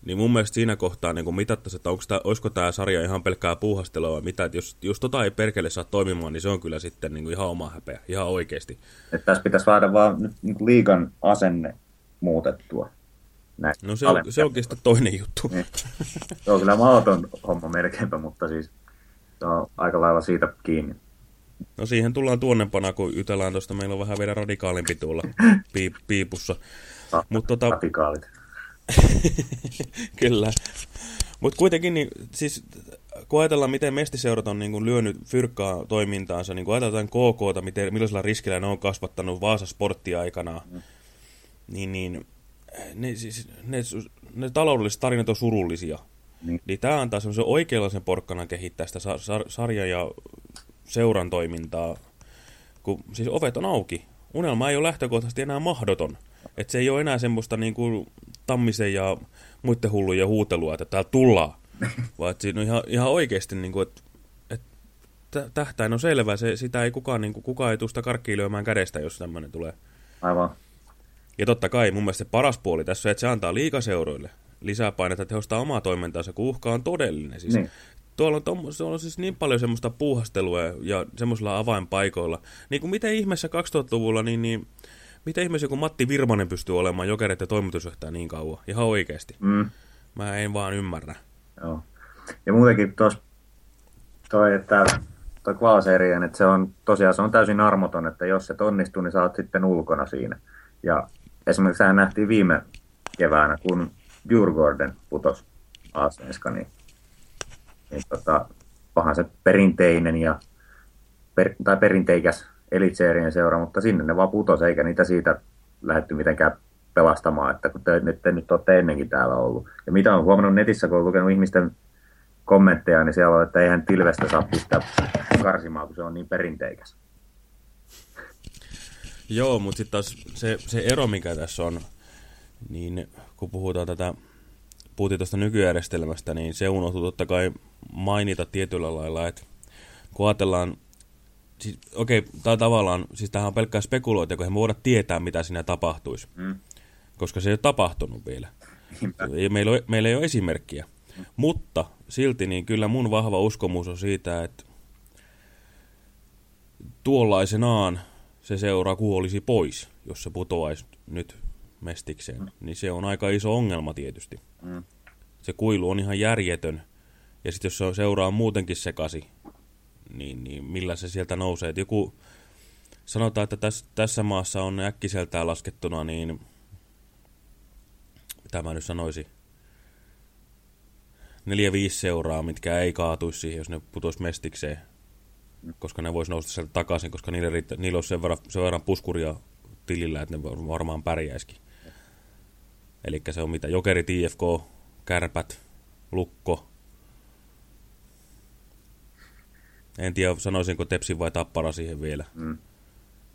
niin mun mielestä siinä kohtaa niin mitattaisiin, että onko tää, olisiko tämä sarja ihan pelkkää puuhastelua vai mitä, että jos, jos tota ei perkele saa toimimaan, niin se on kyllä sitten niin kuin ihan oma häpeä, ihan oikeasti. Että tässä pitäisi saada vaan nyt niin liigan asenne muutettua. Näin. No se, on, se onkin sitten toinen juttu. Niin. Se on kyllä mahdoton homma melkeinpä, mutta siis se on aika lailla siitä kiinni. No siihen tullaan tuonnepana, kun jutellaan tuosta, meillä on vähän vielä radikaalimpi tuolla piip, piipussa. Sa- Mut tota- Radikaalit. Kyllä. Mutta kuitenkin, niin, siis, kun ajatellaan, miten mestiseurat on niin kuin, lyönyt fyrkkaa toimintaansa, niin kun ajatellaan KKta, miten, millaisella riskillä ne on kasvattanut Vaasa sporttia aikanaan, mm. niin, niin ne, siis, ne, ne taloudelliset tarinat on surullisia. Niin. Niin tämä antaa semmoisen oikeanlaisen porkkanan kehittää sitä sar sar sarja- ja seuran toimintaa, kun siis ovet on auki. Unelma ei ole lähtökohtaisesti enää mahdoton. Että se ei ole enää semmoista niin kuin tammisen ja muiden hulluja huutelua, että täällä tullaan. Vaan että siinä on ihan, ihan oikeasti, niin kuin, että, että tähtäin on selvä. Se, sitä ei kukaan, niin kuin, kukaan ei tule sitä karkkiin lyömään kädestä, jos tämmöinen tulee. Aivan. Ja totta kai mun mielestä se paras puoli tässä on, että se antaa liikaseuroille lisää painetta tehostaa omaa toimintaansa, kun uhka on todellinen. Siis Niin. Tuolla on, tommo- se on siis niin paljon semmoista puuhastelua ja semmoisilla avainpaikoilla. Niin kuin miten ihmeessä 2000-luvulla, niin, niin miten ihmeessä joku Matti Virmanen pystyy olemaan jokereiden toimitusjohtaja niin kauan? Ihan oikeasti. Mm. Mä en vaan ymmärrä. Joo. Ja muutenkin tuossa toi, että toi Klaaserien, että se on tosiaan se on täysin armoton, että jos se onnistuu, niin sä oot sitten ulkona siinä. Ja esimerkiksi sehän nähtiin viime keväänä, kun Djurgården putos Aasenska, niin, niin tota, pahan se perinteinen ja per, tai perinteikäs elitseerien seura, mutta sinne ne vaan putos, eikä niitä siitä lähdetty mitenkään pelastamaan, että kun te, te nyt olette ennenkin täällä ollut. Ja mitä on huomannut netissä, kun on lukenut ihmisten kommentteja, niin siellä on, että eihän Tilvestä saa pistää karsimaan, kun se on niin perinteikäs. Joo, mutta sitten taas se, se ero, mikä tässä on, niin kun puhutaan tätä, puhuttiin tuosta nykyjärjestelmästä, niin se unohtuu totta kai mainita tietyllä lailla, että kun ajatellaan, siis, okei, tämä tavallaan, siis tämähän on pelkkää spekulointia, kun me voida tietää, mitä siinä tapahtuisi, Mm. koska se ei ole tapahtunut vielä. Niinpä. Meillä, ole, meillä ei ole esimerkkiä. Mutta silti niin kyllä mun vahva uskomus on siitä, että tuollaisenaan se seura kuolisi pois, jos se putoaisi nyt mestikseen. Niin se on aika iso ongelma tietysti. Mm. Se kuilu on ihan järjetön. Ja sitten jos se on seuraa muutenkin sekasi, niin, niin millä se sieltä nousee. Et joku, sanotaan, että täs, tässä maassa on äkkiseltään laskettuna, niin mitä mä nyt sanoisin, neljä viisi seuraa, mitkä ei kaatuisi siihen, jos ne putoisi mestikseen. Koska ne vois nousta sieltä takaisin, koska niille, riittä, niillä olisi sen verran, sen verran puskuria tilillä, että ne varmaan pärjäisikin. Eli se on mitä, Jokerit, IFK, Kärpät, Lukko. En tiedä, sanoisinko Tepsi vai Tappara siihen vielä. Mm.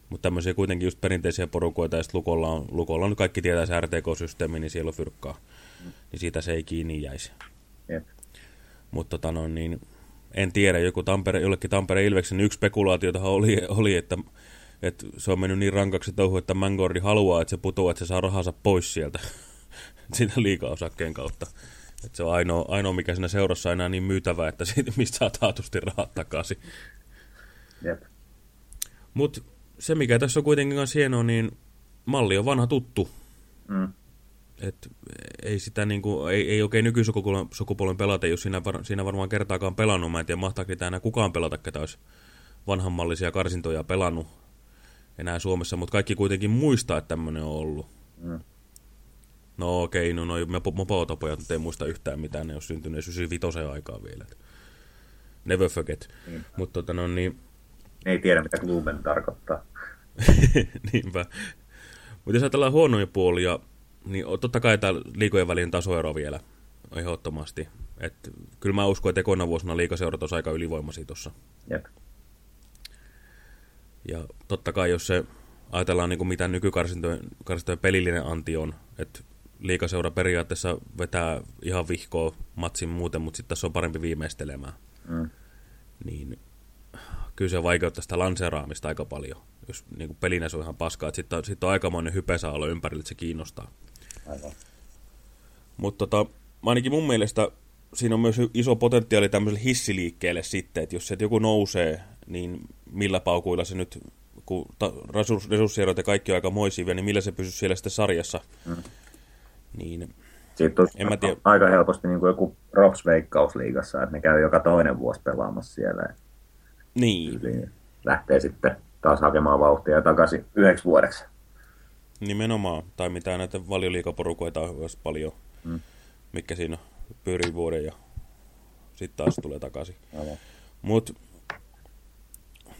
Mutta tämmöisiä kuitenkin just perinteisiä porukoita, ja sitten Lukolla on, Lukolla on kaikki tietää se RTK-systeemi, niin siellä on fyrkkaa. Niin siitä se ei kiinni jäisi. Jep. Mutta tota no, niin, en tiedä, joku Tampere, jollekin Tampere Ilveksen yksi spekulaatiotahan oli, oli että, että se on mennyt niin rankaksi touhu, että Mangordi haluaa, että se putoaa, että se saa rahansa pois sieltä siitä liikaosakkeen kautta. Että se on ainoa, ainoa, mikä siinä seurassa on enää niin myytävää, että siitä, mistä saa taatusti rahat takaisin. Jep. Mutta se, mikä tässä on kuitenkin kanssa hienoa, niin malli on vanha tuttu. Mm. Et ei sitä niinku, ei, ei oikein nykysukupolven sukupolven pelata, jos siinä, var, siinä varmaan kertaakaan pelannut. Mä en tiedä, mahtaako niitä enää kukaan pelata, ketä olisi vanhanmallisia karsintoja pelannut enää Suomessa, mutta kaikki kuitenkin muistaa, että tämmöinen on ollut. Mm. No okei, no noi mopoutopojat nyt ei muista yhtään mitään, ne on syntynyt 95 aikaa vielä. Never forget. Mutta tota no niin, Ne ei tiedä, mitä Kluben tarkoittaa. Niinpä. Mutta jos ajatellaan huonoja puolia, niin totta kai tämä liikojen välinen tasoero vielä ehdottomasti. Et, kyllä mä uskon, että ekona vuosina liikaseurat olisi aika ylivoimaisia tuossa. Ja totta kai, jos se ajatellaan niin kuin mitä nykykarsintojen karsintojen pelillinen anti on, että liikaseura periaatteessa vetää ihan vihkoa matsin muuten, mutta sitten tässä on parempi viimeistelemään. Mm. Niin kyllä se vaikeuttaa sitä lanseeraamista aika paljon, jos niin kuin pelinä se on ihan paskaa. Sitten on, sit on aikamoinen hype saa olla ympärillä, että se kiinnostaa. Aivan. Mutta tota, ainakin mun mielestä siinä on myös iso potentiaali tämmöiselle hissiliikkeelle sitten, että jos sieltä joku nousee, niin millä paukuilla se nyt, kun resurssierot ja kaikki on aika moisia vielä, niin millä se pysyy siellä sitten sarjassa. Mm. Niin, Siitä on En mä tiedä. aika helposti niin kuin joku Rops Veikkausliigassa, että ne käy joka toinen vuosi pelaamassa siellä. Niin, lähtee sitten taas hakemaan vauhtia takaisin yhdeksi vuodeksi. nimenomaan. Tai mitä näitä valioliikaporukoita on myös paljon, mm. mikä siinä pyörii vuoden ja sitten taas tulee takaisin. Aivan. Mut,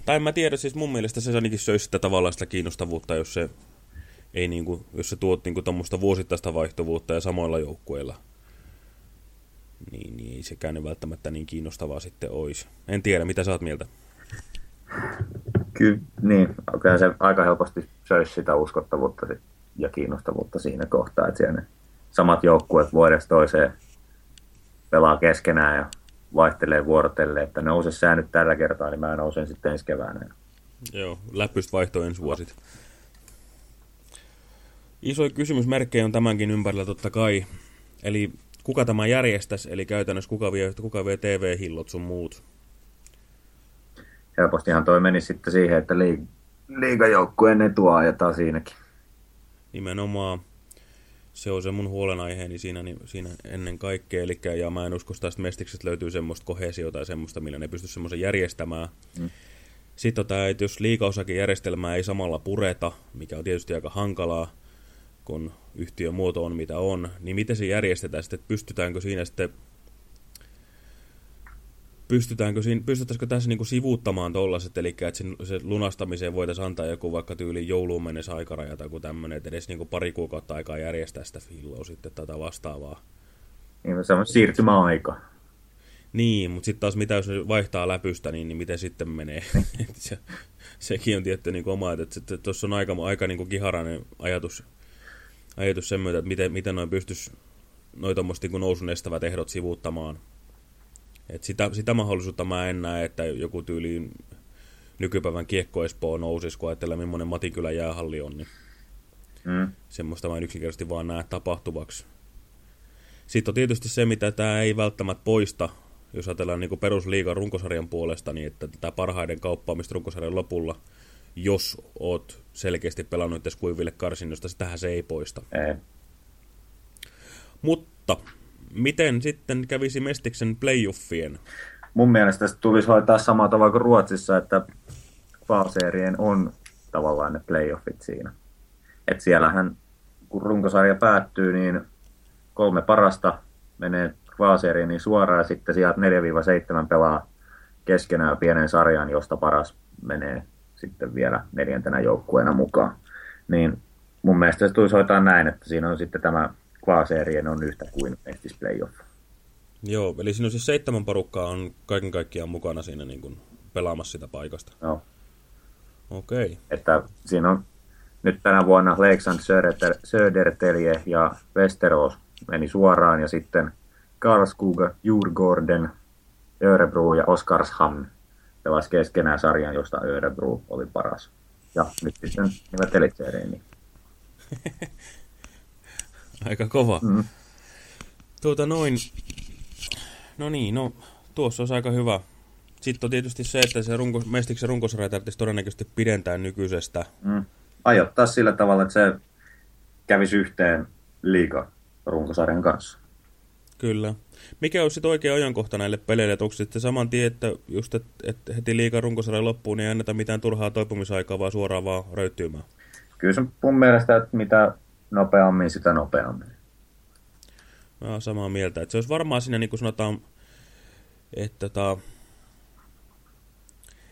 tai en mä tiedä, siis mun mielestä se ainakin söisi sitä tavallaan sitä kiinnostavuutta, jos se ei niinku, jos se tuot niinku tommoista vuosittaista vaihtuvuutta ja samoilla joukkueilla. Niin, niin ei sekään välttämättä niin kiinnostavaa sitten olisi. En tiedä, mitä sä oot mieltä? Kyllä, niin, kyllä se aika helposti söisi sitä uskottavuutta ja kiinnostavuutta siinä kohtaa, että siellä ne samat joukkueet vuodesta toiseen pelaa keskenään ja vaihtelee vuorotelle, että nouse sä nyt tällä kertaa, niin mä nousen sitten ensi keväänä. Joo, läpystä vaihto ensi vuosit. Isoja kysymysmerkkejä on tämänkin ympärillä totta kai. Eli kuka tämä järjestäisi, eli käytännössä kuka vie, kuka vie TV-hillot sun muut. Helpostihan toi meni sitten siihen, että liig- liigajoukkueen etua ajetaan siinäkin. Nimenomaan se on se mun huolenaiheeni siinä, niin siinä ennen kaikkea. Eli, ja mä en usko, että tästä mestiksestä löytyy semmoista kohesiota tai semmoista, millä ne pystyisi semmoisen järjestämään. Mm. Sitten tota, että jos liikaosakin järjestelmää ei samalla pureta, mikä on tietysti aika hankalaa, kun yhtiön muoto on mitä on, niin miten se järjestetään sitten, että pystytäänkö siinä sitten pystytäänkö siinä, pystyttäisikö tässä niinku sivuuttamaan tollaset, eli että sen, se lunastamiseen voitaisiin antaa joku vaikka tyyli jouluun mennessä aikaraja tai joku tämmöinen, että edes niinku pari kuukautta aikaa järjestää sitä filloa sitten tätä vastaavaa. Niin se on siirtymäaika. Niin, mutta sitten taas mitä jos vaihtaa läpystä, niin, niin miten sitten menee? Se, sekin on tietty niin oma, että tuossa on aika, aika niin kiharainen ajatus, ajatus sen myötä, että miten, miten noin pystyisi noin tuommoista niin nousun estävät ehdot sivuuttamaan. Et sitä, sitä mahdollisuutta mä en näe, että joku tyyliin nykypäivän kiekko Espoo nousisi, kun ajattelee millainen Matinkylän jäähalli on, niin Mm. semmoista mä en yksinkertaisesti vaan näe tapahtuvaksi. Sitten on tietysti se, mitä tämä ei välttämättä poista, jos ajatellaan niin perusliigan runkosarjan puolesta, niin että tätä parhaiden kauppaamista runkosarjan lopulla, jos oot selkeästi pelannut edes kuiville karsinnosta, sitähän se ei poista. Ei. Mutta miten sitten kävisi Mestiksen playoffien? Mun mielestä se tulisi hoitaa samalla tavalla kuin Ruotsissa, että kvalseerien on tavallaan ne playoffit siinä. Et siellähän, kun runkosarja päättyy, niin kolme parasta menee kvalseeriin niin suoraan, ja sitten sieltä 4-7 pelaa keskenään pienen sarjan, josta paras menee sitten vielä neljäntenä joukkueena mukaan. Niin mun mielestä se tulisi hoitaa näin, että siinä on sitten tämä kvalseerien on yhtä kuin Mestis playoff. Joo, eli siinä on siis seitsemän porukkaa on kaiken kaikkiaan mukana siinä niin kuin pelaamassa sitä paikasta. No. Okei. että siinä on nyt tänä vuonna Södertel- Södertelje ja Westeros meni suoraan ja sitten Karlskoga, Djurgården, Örebro ja Oskarshamn pelasi keskenään sarjan, josta Örebro oli paras. Ja nyt sitten nimet Elitsereen, niin Aika kova. Mm. Tuota noin, no niin, no tuossa olisi aika hyvä. Sitten on tietysti se, että se runko, Mestiksen runkosarja tarvitsisi todennäköisesti pidentää nykyisestä. mm, ajoittaa sillä tavalla, että se kävisi yhteen liiga runkosarjan kanssa. Kyllä. Mikä olisi sitten oikea ajankohta näille peleille? Että onko sitten saman tien, että just et, et heti liikaa runkosarja loppuun, niin ei anneta mitään turhaa toipumisaikaa, vaan suoraan vaan röyttymään? Kyllä se mun mielestä, että mitä nopeammin, sitä nopeammin. Mä oon samaa mieltä. Että se olisi varmaan siinä, niin kuin sanotaan, että tota,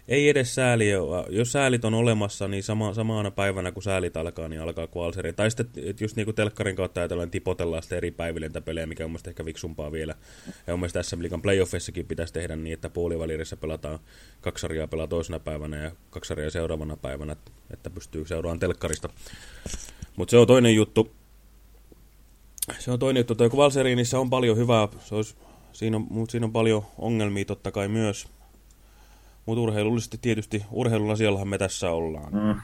Ei edes sääli, jos säälit on olemassa, niin sama, samana päivänä kun säälit alkaa, niin alkaa kvalseri. Tai sitten, että just niin kuin telkkarin kautta ajatellaan, tipotellaan sitä eri päivillä pelejä, mikä on mielestäni ehkä viksumpaa vielä. Ja mun mielestä tässä Liikan playoffissakin pitäisi tehdä niin, että puolivälirissä pelataan kaksi sarjaa pelaa toisena päivänä ja kaksi sarjaa seuraavana päivänä, että pystyy seuraamaan telkkarista. Mutta se on toinen juttu. Se on toinen juttu. Tuo Kvalseriinissa on paljon hyvää, se olisi, siinä, on, siinä on paljon ongelmia totta kai myös. Mutta urheilullisesti tietysti, urheilulasiallahan me tässä ollaan. Mm.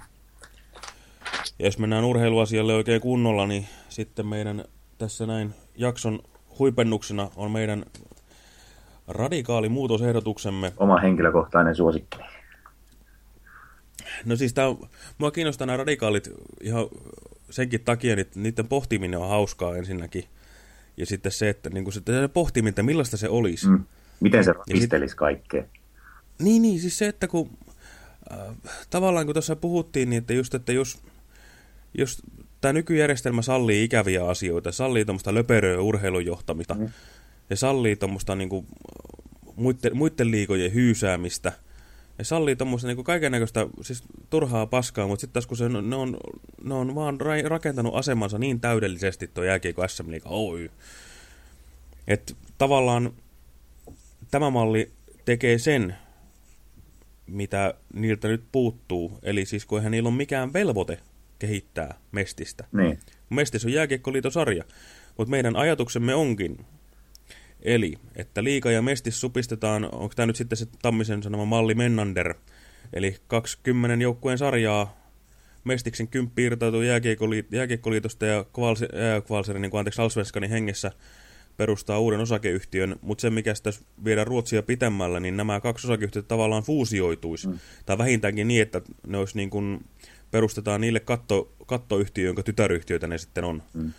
Ja jos mennään urheiluasialle oikein kunnolla, niin sitten meidän tässä näin jakson huipennuksena on meidän radikaali muutosehdotuksemme. Oma henkilökohtainen suosikki. No siis tää, mua kiinnostaa nämä radikaalit ihan senkin takia, että niiden pohtiminen on hauskaa ensinnäkin. Ja sitten se, että niin se, se pohtiminen, että millaista se olisi. Mm. Miten se pistelisi kaikkea? Niin, niin, siis se, että kun äh, tavallaan kun tuossa puhuttiin, niin että just, että jos, jos tämä nykyjärjestelmä sallii ikäviä asioita, sallii tuommoista löperöä urheilujohtamista, mm. ja sallii tuommoista niin muiden, muiden liikojen hyysäämistä, ja sallii tuommoista niin kaiken näköistä, siis turhaa paskaa, mutta sitten taas kun se, ne, on, ne on vaan ra rakentanut asemansa niin täydellisesti tuo jääkiekko SM Liiga Oy, että tavallaan tämä malli tekee sen, mitä niiltä nyt puuttuu. Eli siis kun eihän niillä ole mikään velvoite kehittää Mestistä. Niin. Mestis on jääkiekkoliitosarja, mutta meidän ajatuksemme onkin, eli että liika ja Mestis supistetaan, onko tämä nyt sitten se Tammisen sanoma malli Mennander, eli 20 joukkueen sarjaa Mestiksen kymppi irtautuu jääkiekkoliitosta ja Kvalserin, niin kuin anteeksi, Alsvenskanin hengessä perustaa uuden osakeyhtiön, mutta se mikä sitä viedään Ruotsia pitemmällä, niin nämä kaksi osakeyhtiötä tavallaan fuusioituisi. Mm. Tai vähintäänkin niin, että ne olisi niin kuin, perustetaan niille katto, kattoyhtiö, jonka tytäryhtiöitä ne sitten on. Mm.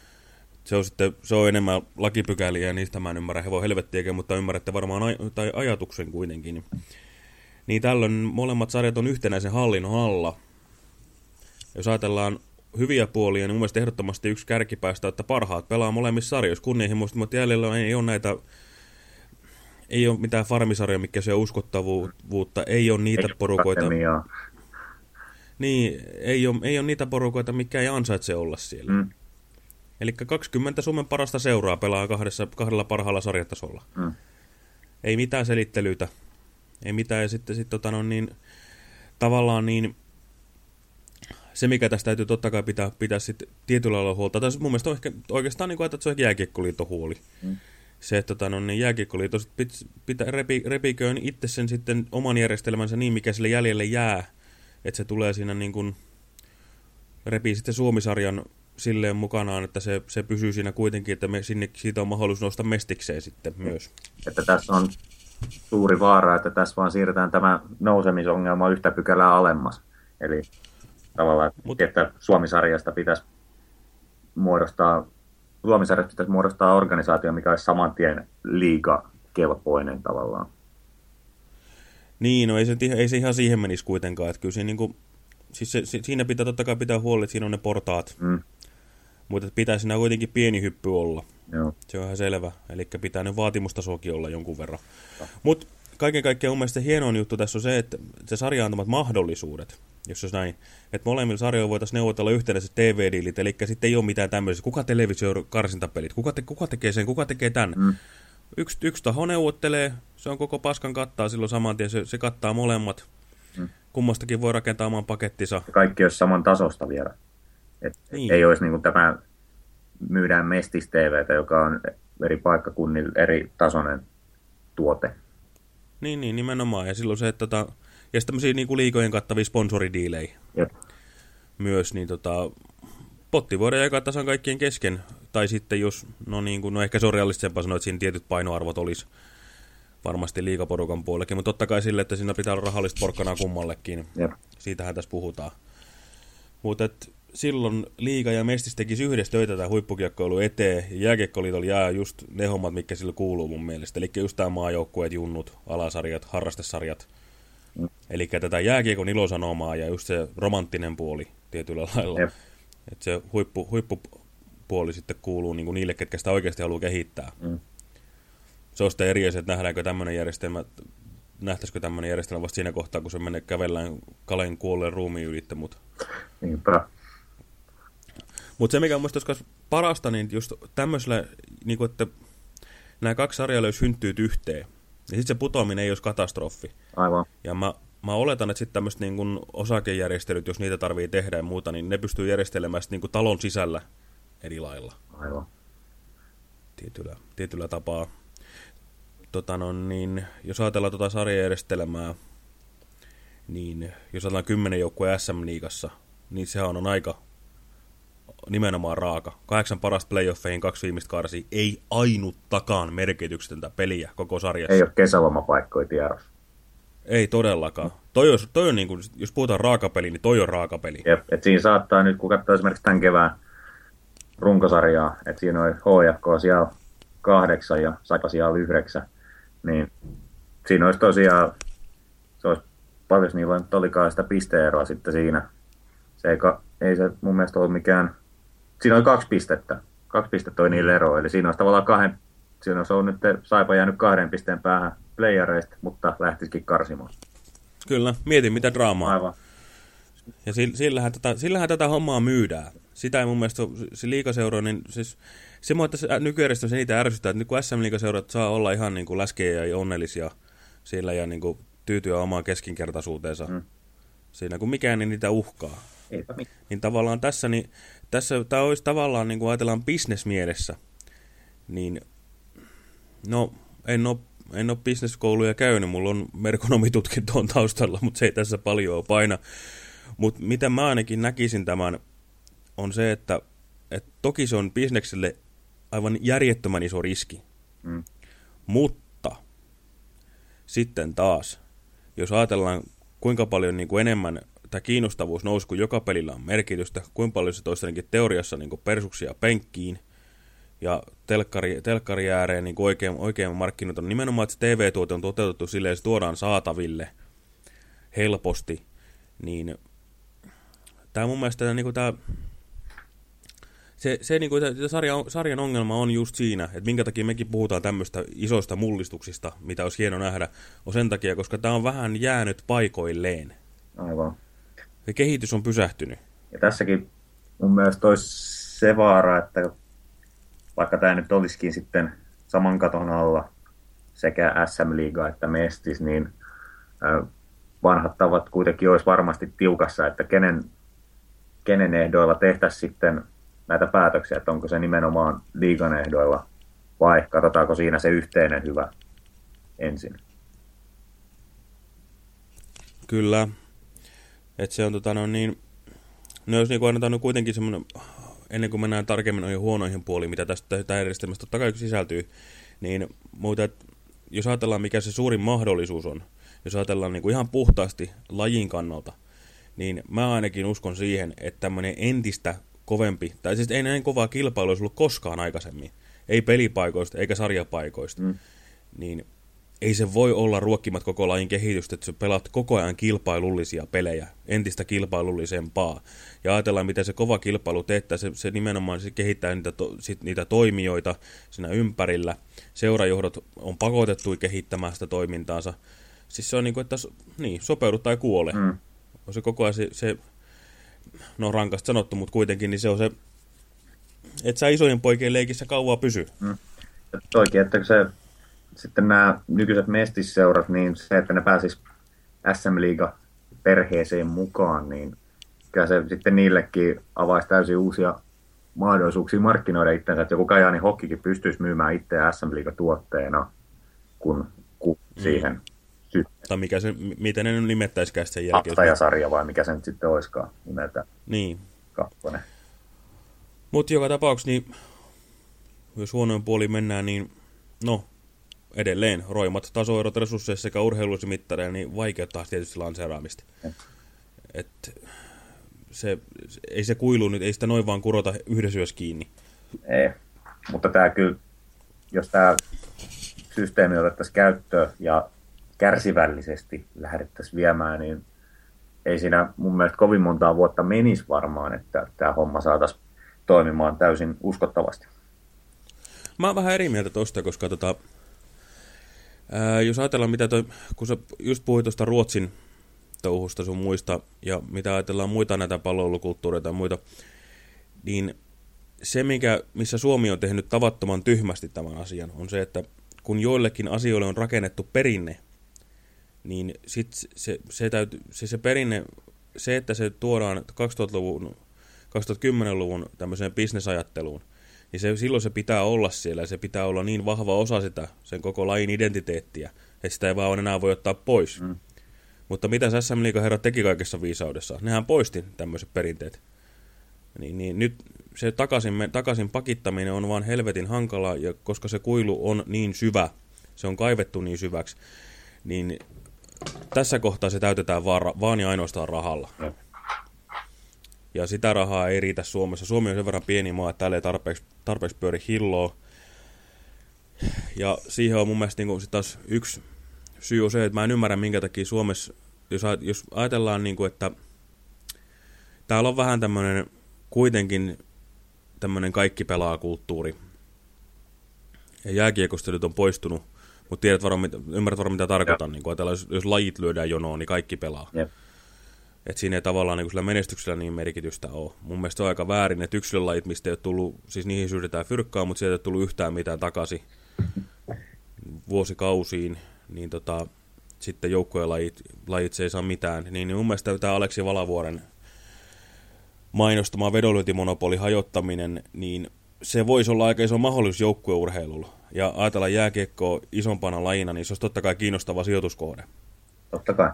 Se on sitten se on enemmän lakipykäliä ja niistä mä en ymmärrä hevon helvettiäkään, mutta ymmärrätte varmaan aj tai ajatuksen kuitenkin. Niin tällöin molemmat sarjat on yhtenäisen hallinnon alla. Jos ajatellaan hyviä puolia, niin mun mielestä ehdottomasti yksi kärkipäästä, että parhaat pelaa molemmissa sarjoissa kunnianhimoisesti, mutta jäljellä ei ole näitä ei ole mitään farmisarjoja, mikä se uskottavuutta, ei ole niitä porukoita. Niin, ei ole, ei ole niitä porukoita, mikä ei ansaitse olla siellä. Mm. Eli 20 Suomen parasta seuraa pelaa kahdessa, kahdella parhaalla sarjatasolla. Mm. Ei mitään selittelyitä. Ei mitään, ja sitten sit, tota, no, niin, tavallaan niin, se, mikä tästä täytyy totta kai pitää, pitää sitten tietyllä lailla huolta, tai mun mielestä on ehkä, oikeastaan niin kuin, että se on jääkiekkoliiton huoli. Mm. Se, että tota, no, niin jääkiekkoliitto pit, pitä, repi, repiköön itse sen sitten oman järjestelmänsä niin, mikä sille jäljelle jää, että se tulee siinä niin kuin, repii sitten Suomisarjan silleen mukanaan, että se, se pysyy siinä kuitenkin, että me, sinne, siitä on mahdollisuus nousta mestikseen sitten myös. Että tässä on suuri vaara, että tässä vaan siirretään tämä nousemisongelma yhtä pykälää alemmas. Eli tavallaan, Mut... että Suomisarjasta pitäisi muodostaa, Suomisarjasta pitäisi muodostaa organisaatio, mikä olisi saman tien liiga kelpoinen tavallaan. Niin, no ei se, ei se ihan siihen menisi kuitenkaan, että kyllä se, niin kuin, siis se, siinä pitää totta kai pitää huoli, että siinä on ne portaat, mm. mutta pitää siinä kuitenkin pieni hyppy olla. Joo. Se on ihan selvä, eli pitää ne vaatimustasokin olla jonkun verran. Mutta kaiken kaikkiaan mun mielestä hienoin juttu tässä on se, että se sarja antamat mahdollisuudet, jos olisi näin, että molemmilla sarjoilla voitaisiin neuvotella yhtenäiset TV-diilit, eli sitten ei ole mitään tämmöisiä, kuka televisioi karsintapelit, kuka, te, kuka tekee sen, kuka tekee tämän. Mm. Yksi, yksi taho neuvottelee, se on koko paskan kattaa silloin saman tien, se, se kattaa molemmat. Mm. Kummastakin voi rakentaa oman pakettinsa. Kaikki olisi saman tasosta vielä. Et niin. Ei olisi niin tämä myydään Mestis TVtä, joka on eri paikkakunnilla eri tasoinen tuote. Niin, niin, nimenomaan. Ja silloin se, että tota, ja sitten tämmöisiä niin liikojen kattavia sponsoridiilejä Jep. myös, niin tota, potti voidaan jakaa tasan kaikkien kesken. Tai sitten jos, no niin kuin, no ehkä se on realistisempaa sanoa, että siinä tietyt painoarvot olisi varmasti liikaporukan puolellekin, mutta totta kai sille, että siinä pitää olla rahallista porkkanaa kummallekin. Jep. Siitähän tässä puhutaan. Mutta silloin liiga ja mestis tekisi yhdessä töitä tämä huippukiekkoilu eteen, ja jääkiekkoliitolla jää just ne hommat, mitkä sillä kuuluu mun mielestä. Eli just tämä maajoukkueet, junnut, alasarjat, harrastesarjat. Mm. Eli tätä jääkiekon ilosanomaa ja just se romanttinen puoli tietyllä lailla. Yep. Että se huippu, huippupuoli sitten kuuluu niin kuin niille, ketkä sitä oikeasti haluaa kehittää. Mm. Se on sitten eri asia, että nähdäänkö tämmöinen järjestelmä nähtäisikö tämmöinen järjestelmä vasta siinä kohtaa, kun se menee kävellään Kalen kuolleen ruumiin ylittä, mutta Niinpä. Mutta se, mikä on mielestäni parasta, niin just tämmöisellä, niin kuin, että nämä kaksi sarjaa löysi hyntyyt yhteen. Ja sitten se putoaminen ei olisi katastrofi. Aivan. Ja mä, mä oletan, että sitten tämmöiset niin kuin osakejärjestelyt, jos niitä tarvii tehdä ja muuta, niin ne pystyy järjestelemään sit niin talon sisällä eri lailla. Aivan. Tietyllä, tietyllä tapaa. Tota no, niin, jos ajatellaan tuota sarjajärjestelmää, niin jos ajatellaan kymmenen joukkueen SM-liigassa, niin sehän on aika nimenomaan raaka. Kahdeksan parasta playoffeihin, kaksi viimeistä karsia, ei ainuttakaan merkityksetöntä peliä koko sarjassa. Ei ole kesälomapaikkoja tiedossa. Ei todellakaan. Toi on, toi on niin kuin, jos puhutaan raakapeli, niin toi on raakapeli. Jep, et siinä saattaa nyt, kun katsoo esimerkiksi tämän kevään runkosarjaa, että siinä oli HFK siellä kahdeksan ja Saipa siellä yhdeksän, niin siinä olisi tosiaan, se olisi paljon niillä nyt olikaan sitä pisteeroa sitten siinä. Se ei, ei se mun mielestä ollut mikään, siinä oli kaksi pistettä, kaksi pistettä oli niillä eroa, eli siinä olisi tavallaan kahden, siinä olisi ollut nyt Saipa jäänyt kahden pisteen päähän playareista, mutta lähtisikin karsimaan. Kyllä, mietin mitä draamaa. Aivan. Ja sill- sillähän tätä, sillähän tätä hommaa myydään. Sitä ei mun mielestä se liikaseuro, niin siis se mua tässä nykyjärjestelmässä niitä ärsyttää, että nyt kun SM-liikaseurat saa olla ihan niin kuin läskejä ja onnellisia siellä ja niin kuin tyytyä omaan keskinkertaisuuteensa. Mm. Siinä kun mikään ei niitä uhkaa. Eipä mitään. Niin tavallaan tässä, niin, tässä tämä olisi tavallaan, niin kuin ajatellaan bisnesmielessä, niin no, en ole, en ole bisneskouluja käynyt, mulla on merkonomitutkinto on taustalla, mutta se ei tässä paljon ole paina. Mutta mitä mä ainakin näkisin tämän, on se, että, että toki se on bisnekselle aivan järjettömän iso riski. Mm. Mutta sitten taas, jos ajatellaan kuinka paljon niin kuin enemmän tämä kiinnostavuus nousi, kun joka pelillä on merkitystä, kuinka paljon se toisi ainakin teoriassa niin kuin persuksia penkkiin ja telkkari, telkkari ääreen niin oikein, oikein markkinoita. Nimenomaan, että se TV-tuote on toteutettu silleen, että se tuodaan saataville helposti, niin tämä mun mielestä niin kuin tämä se, se niin kuin, tämä sarja, sarjan ongelma on just siinä, että minkä takia mekin puhutaan tämmöistä isoista mullistuksista, mitä olisi hieno nähdä, on sen takia, koska tämä on vähän jäänyt paikoilleen. Aivan. Se kehitys on pysähtynyt. Ja tässäkin mun mielestä olisi se vaara, että vaikka tämä nyt olisikin sitten saman katon alla sekä SM-liiga että Mestis, niin vanhat tavat kuitenkin olisi varmasti tiukassa, että kenen, kenen ehdoilla tehtäisiin sitten näitä päätöksiä, että onko se nimenomaan liigan ehdoilla vai katsotaanko siinä se yhteinen hyvä ensin. Kyllä. Että se on tota no niin... No jos niin annetaan nyt kuitenkin semmoinen, ennen kuin mennään tarkemmin noihin huonoihin puoliin, mitä tästä tästä järjestelmästä totta kai sisältyy, niin muuta, että jos ajatellaan mikä se suurin mahdollisuus on, jos ajatellaan niin kuin ihan puhtaasti lajin kannalta, niin mä ainakin uskon siihen, että tämmöinen entistä kovempi, tai siis ei näin kovaa kilpailu olisi ollut koskaan aikaisemmin, ei pelipaikoista eikä sarjapaikoista, mm. niin ei se voi olla ruokkimat koko lajin kehitystä, että sä pelaat koko ajan kilpailullisia pelejä, entistä kilpailullisempaa. Ja ajatellaan, miten se kova kilpailu teettää, se, se nimenomaan se kehittää niitä, to, sit, niitä toimijoita siinä ympärillä. Seurajohdot on pakotettu kehittämään sitä toimintaansa. Siis se on niin kuin, että niin, sopeudu tai kuole. Mm. On se koko ajan se, se, no rankasta sanottu, mutta kuitenkin, niin se on se, että sä isojen poikien leikissä kauaa pysy. Mm. Toikin, että se sitten nämä nykyiset mestisseurat, niin se, että ne pääsis SM-liiga perheeseen mukaan, niin kyllä se sitten niillekin avaisi täysin uusia mahdollisuuksia markkinoida itsensä, että joku Kajani Hokkikin pystyisi myymään itseään SM-liiga tuotteena, kun, kun mm. siihen. Tai mikä se, miten ne nyt nimettäisikään sen jälkeen. Attajasarja vai mikä se nyt sitten olisikaan nimeltä. Niin. Kakkonen. Mutta joka tapauksessa, niin jos huonoin puoli mennään, niin no, edelleen roimat tasoerot resursseissa sekä urheilullisia niin vaikeuttaa tietysti lanseeraamista. Et se, ei se kuilu nyt, ei sitä noin vaan kurota yhdessä yössä kiinni. Ei, mutta tämä kyllä, jos tämä systeemi otettaisiin käyttöön ja kärsivällisesti lähdettäisiin viemään, niin ei siinä mun mielestä kovin montaa vuotta menisi varmaan, että tämä homma saataisiin toimimaan täysin uskottavasti. Mä oon vähän eri mieltä tosta, koska tota, Ää, jos ajatellaan, mitä toi, kun sä just puhuit tuosta Ruotsin touhusta sun muista, ja mitä ajatellaan muita näitä palvelukulttuureita ja muita, niin se, mikä, missä Suomi on tehnyt tavattoman tyhmästi tämän asian, on se, että kun joillekin asioille on rakennettu perinne, niin sit se, se, täyty, se, se perinne, se, että se tuodaan 2000-luvun, 2010-luvun tämmöiseen bisnesajatteluun, niin se, silloin se pitää olla siellä ja se pitää olla niin vahva osa sitä, sen koko lajin identiteettiä, että sitä ei vaan enää voi ottaa pois. Mm. Mutta mitä SM herra teki kaikessa viisaudessa? Nehän poisti tämmöiset perinteet. Niin, niin nyt se takaisin, takaisin pakittaminen on vaan helvetin hankala, ja koska se kuilu on niin syvä, se on kaivettu niin syväksi, niin tässä kohtaa se täytetään vaan, vaan ja ainoastaan rahalla. Ja sitä rahaa ei riitä Suomessa. Suomi on sen verran pieni maa, että täällä ei tarpeeksi, tarpeeksi pyöri hilloa. Ja siihen on mun mielestä niin sit taas yksi syy on se, että mä en ymmärrä minkä takia Suomessa, jos, jos ajatellaan, niin kuin, että täällä on vähän tämmöinen kuitenkin tämmöinen kaikki pelaa kulttuuri. Ja jääkiekosta on poistunut, mutta tiedät varmaan, ymmärrät varmaan mitä tarkoitan. Niin kun jos, jos lajit lyödään jonoon, niin kaikki pelaa. Jep. Et siinä ei tavallaan niin sillä menestyksellä niin merkitystä ole. Mun mielestä on aika väärin, että yksilölajit, mistä ei ole tullut, siis niihin syydetään fyrkkaa, mutta sieltä ei ole tullut yhtään mitään takaisin vuosikausiin, niin tota, sitten joukkojen lajit, lajit se ei saa mitään. Niin, niin mun mielestä tämä Aleksi Valavuoren mainostama vedonlyöntimonopoli hajottaminen, niin se voisi olla aika iso mahdollisuus joukkueurheilulla. Ja ajatella jääkiekkoa isompana lajina, niin se olisi totta kai kiinnostava sijoituskohde. Totta kai.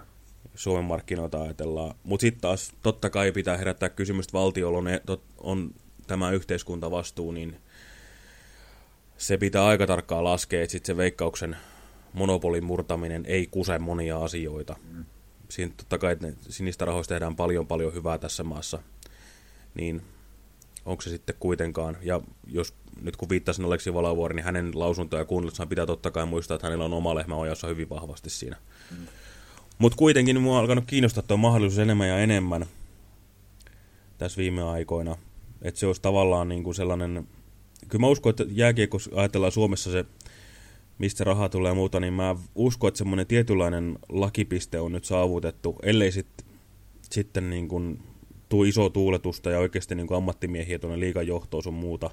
Suomen markkinoita ajatellaan. Mutta sitten taas totta kai pitää herättää kysymystä valtiolla on, on tämä yhteiskuntavastuu, niin se pitää aika tarkkaan laskea, että sitten se veikkauksen monopolin murtaminen ei kuse monia asioita. Mm. Siinä totta kai että sinistä rahoista tehdään paljon paljon hyvää tässä maassa, niin onko se sitten kuitenkaan, ja jos nyt kun viittasin Oleksi Valavuori, niin hänen lausuntoja kuunnellessaan pitää totta kai muistaa, että hänellä on oma lehmä ojassa hyvin vahvasti siinä. Mm. Mutta kuitenkin mua on alkanut kiinnostaa tuo mahdollisuus enemmän ja enemmän tässä viime aikoina. Että se olisi tavallaan niin kuin sellainen... Kyllä mä uskon, että jääkiekko ajatellaan Suomessa se, mistä rahaa tulee ja muuta, niin mä uskon, että semmoinen tietynlainen lakipiste on nyt saavutettu, ellei sit, sitten niin kuin tuu iso tuuletusta ja oikeasti niin kuin ammattimiehiä tuonne liikan johtoon sun muuta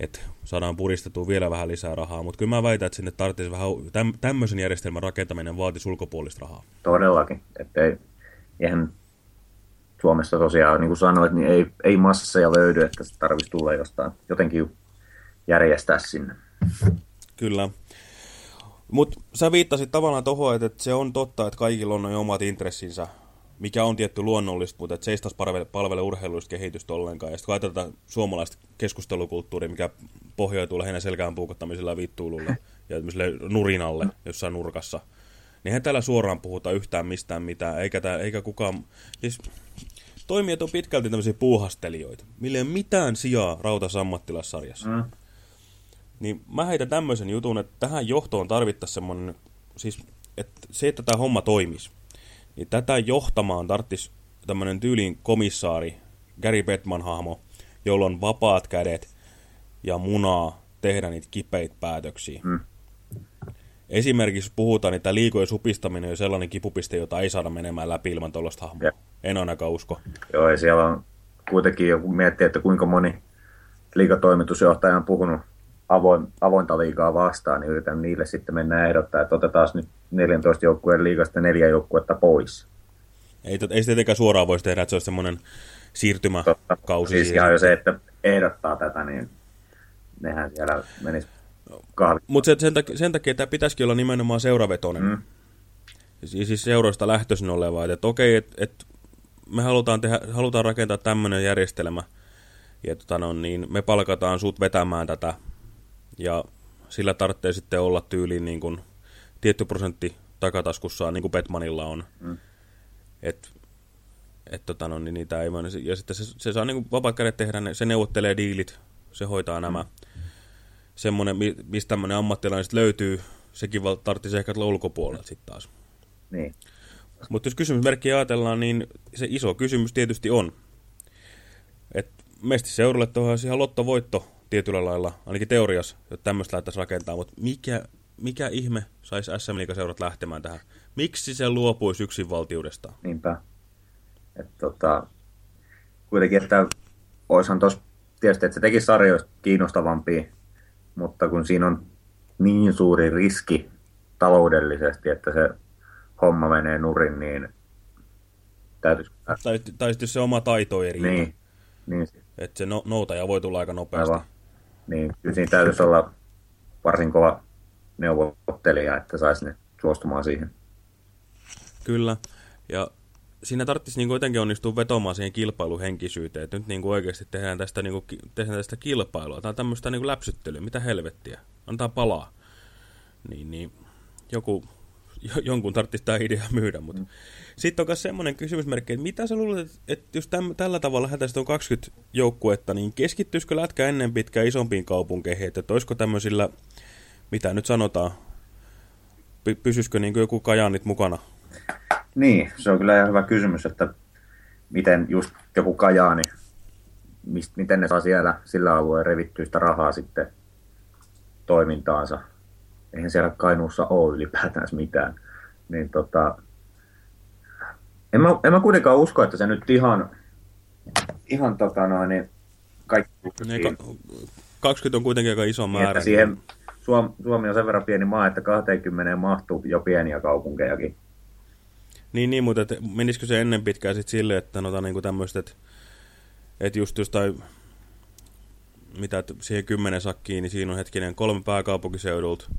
että saadaan puristettua vielä vähän lisää rahaa. Mutta kyllä mä väitän, että sinne tarvitsisi vähän, täm, tämmöisen järjestelmän rakentaminen vaatisi ulkopuolista rahaa. Todellakin. Että ei, eihän Suomessa tosiaan, niin kuin sanoit, niin ei, ei masseja löydy, että se tarvitsisi tulla jostain jotenkin järjestää sinne. Kyllä. Mutta sä viittasit tavallaan tuohon, että se on totta, että kaikilla on omat intressinsä mikä on tietty luonnollista, mutta että se ei taas palvele, palvele urheilullista kehitystä ollenkaan. Ja sitten kun ajatellaan suomalaista keskustelukulttuuria, mikä pohjautuu lähinnä selkään puukottamisella vittuilulle ja nurinalle jossain nurkassa, niin eihän täällä suoraan puhuta yhtään mistään mitään, eikä, tää, eikä kukaan... Siis toimijat on pitkälti tämmöisiä puuhastelijoita, millä ei ole mitään sijaa rautasammattilassarjassa. Mm. Niin mä heitän tämmöisen jutun, että tähän johtoon tarvittaisiin semmoinen, siis että se, että tämä homma toimisi, niin tätä johtamaan tarttisi tämmöinen tyylin komissaari, Gary Bettman-hahmo, jolla on vapaat kädet ja munaa tehdä niitä kipeitä päätöksiä. Mm. Esimerkiksi puhutaan, että liikojen supistaminen on sellainen kipupiste, jota ei saada menemään läpi ilman tuollaista hahmoa. Ja. En ainakaan usko. Joo, ja siellä on kuitenkin joku miettii, että kuinka moni liikatoimitusjohtaja on puhunut avoin, avointa liigaa vastaan, niin yritän niille sitten mennä ehdottaa, että otetaan nyt 14 joukkueen liigasta neljä joukkuetta pois. Ei, tot, ei tietenkään suoraan voisi tehdä, että se olisi semmoinen siirtymäkausi. Siis ihan jo se, että ehdottaa tätä, niin nehän siellä menisi kahvi. Mutta sen, sen, takia, sen takia tämä pitäisikin olla nimenomaan seuravetoinen. Mm. Siis, siis seuroista lähtöisin oleva, että okei, että et me halutaan, tehdä, halutaan rakentaa tämmöinen järjestelmä, ja tota no, niin me palkataan sut vetämään tätä ja sillä tarvitsee sitten olla tyyliin niin kuin tietty prosentti takataskussaan, niin kuin Petmanilla on. Mm. Et, et, tota, no, niin niitä ei ja sitten se, se saa niin vapaat kädet tehdä, se neuvottelee diilit, se hoitaa mm. nämä. Semmoinen, mistä tämmöinen ammattilainen löytyy, sekin tarvitsisi ehkä tulla ulkopuolelta sitten taas. Niin. Mutta jos kysymysmerkkiä ajatellaan, niin se iso kysymys tietysti on, että meistä seuralle tuohon ihan lottovoitto tietyllä lailla, ainakin teoriassa, että tämmöistä lähdettäisiin rakentaa, mutta mikä, mikä ihme saisi SM Liigaseurat lähtemään tähän? Miksi se luopuisi yksinvaltiudestaan? Niinpä. Että tota, kuitenkin, että oishan tuossa tietysti, että se teki sarjoista kiinnostavampia, mutta kun siinä on niin suuri riski taloudellisesti, että se homma menee nurin, niin täytyisi... Tai, tai sitten se oma taito eri. Niin, niin, Että se no, noutaja voi tulla aika nopeasti. aivan. Niin, kyllä siinä täytyisi olla varsin kova neuvottelija, että saisi ne suostumaan siihen. Kyllä. Ja siinä tarvitsisi niin jotenkin onnistua vetomaan siihen kilpailuhenkisyyteen, että nyt niin kuin oikeasti tehdään tästä, niin kuin, tehdään tästä kilpailua. Tämä on tämmöistä niin kuin läpsyttelyä, mitä helvettiä. Antaa palaa. Niin, niin joku, jo, jonkun tarvitsisi tämä idea myydä, mutta mm. sitten on myös semmoinen kysymysmerkki, että mitä sä luulet, että, jos täm, tällä tavalla lähdetään on 20 joukkuetta, niin keskittyisikö lätkä ennen pitkään isompiin kaupunkeihin, että olisiko tämmöisillä, mitä nyt sanotaan, py, pysyisikö niin kuin joku Kajaanit mukana? Niin, se on kyllä ihan hyvä kysymys, että miten just joku Kajaani, mist, miten ne saa siellä sillä alueella revittyä sitä rahaa sitten toimintaansa. Eihän siellä Kainuussa ole ylipäätään mitään. Niin tota, en, mä, en mä kuitenkaan usko, että se nyt ihan, ihan tota noin, niin kaikki... Ne ka- 20 on kuitenkin aika iso niin, määrä. että siihen, Suom, Suomi on sen verran pieni maa, että 20 mahtuu jo pieniä kaupunkejakin. Niin, niin mutta menisikö se ennen pitkään sitten silleen, että sanotaan niinku tämmöistä, että et just jostain, mitä et siihen kymmenen sakkiin, niin siinä on hetkinen kolme pääkaupunkiseudulta,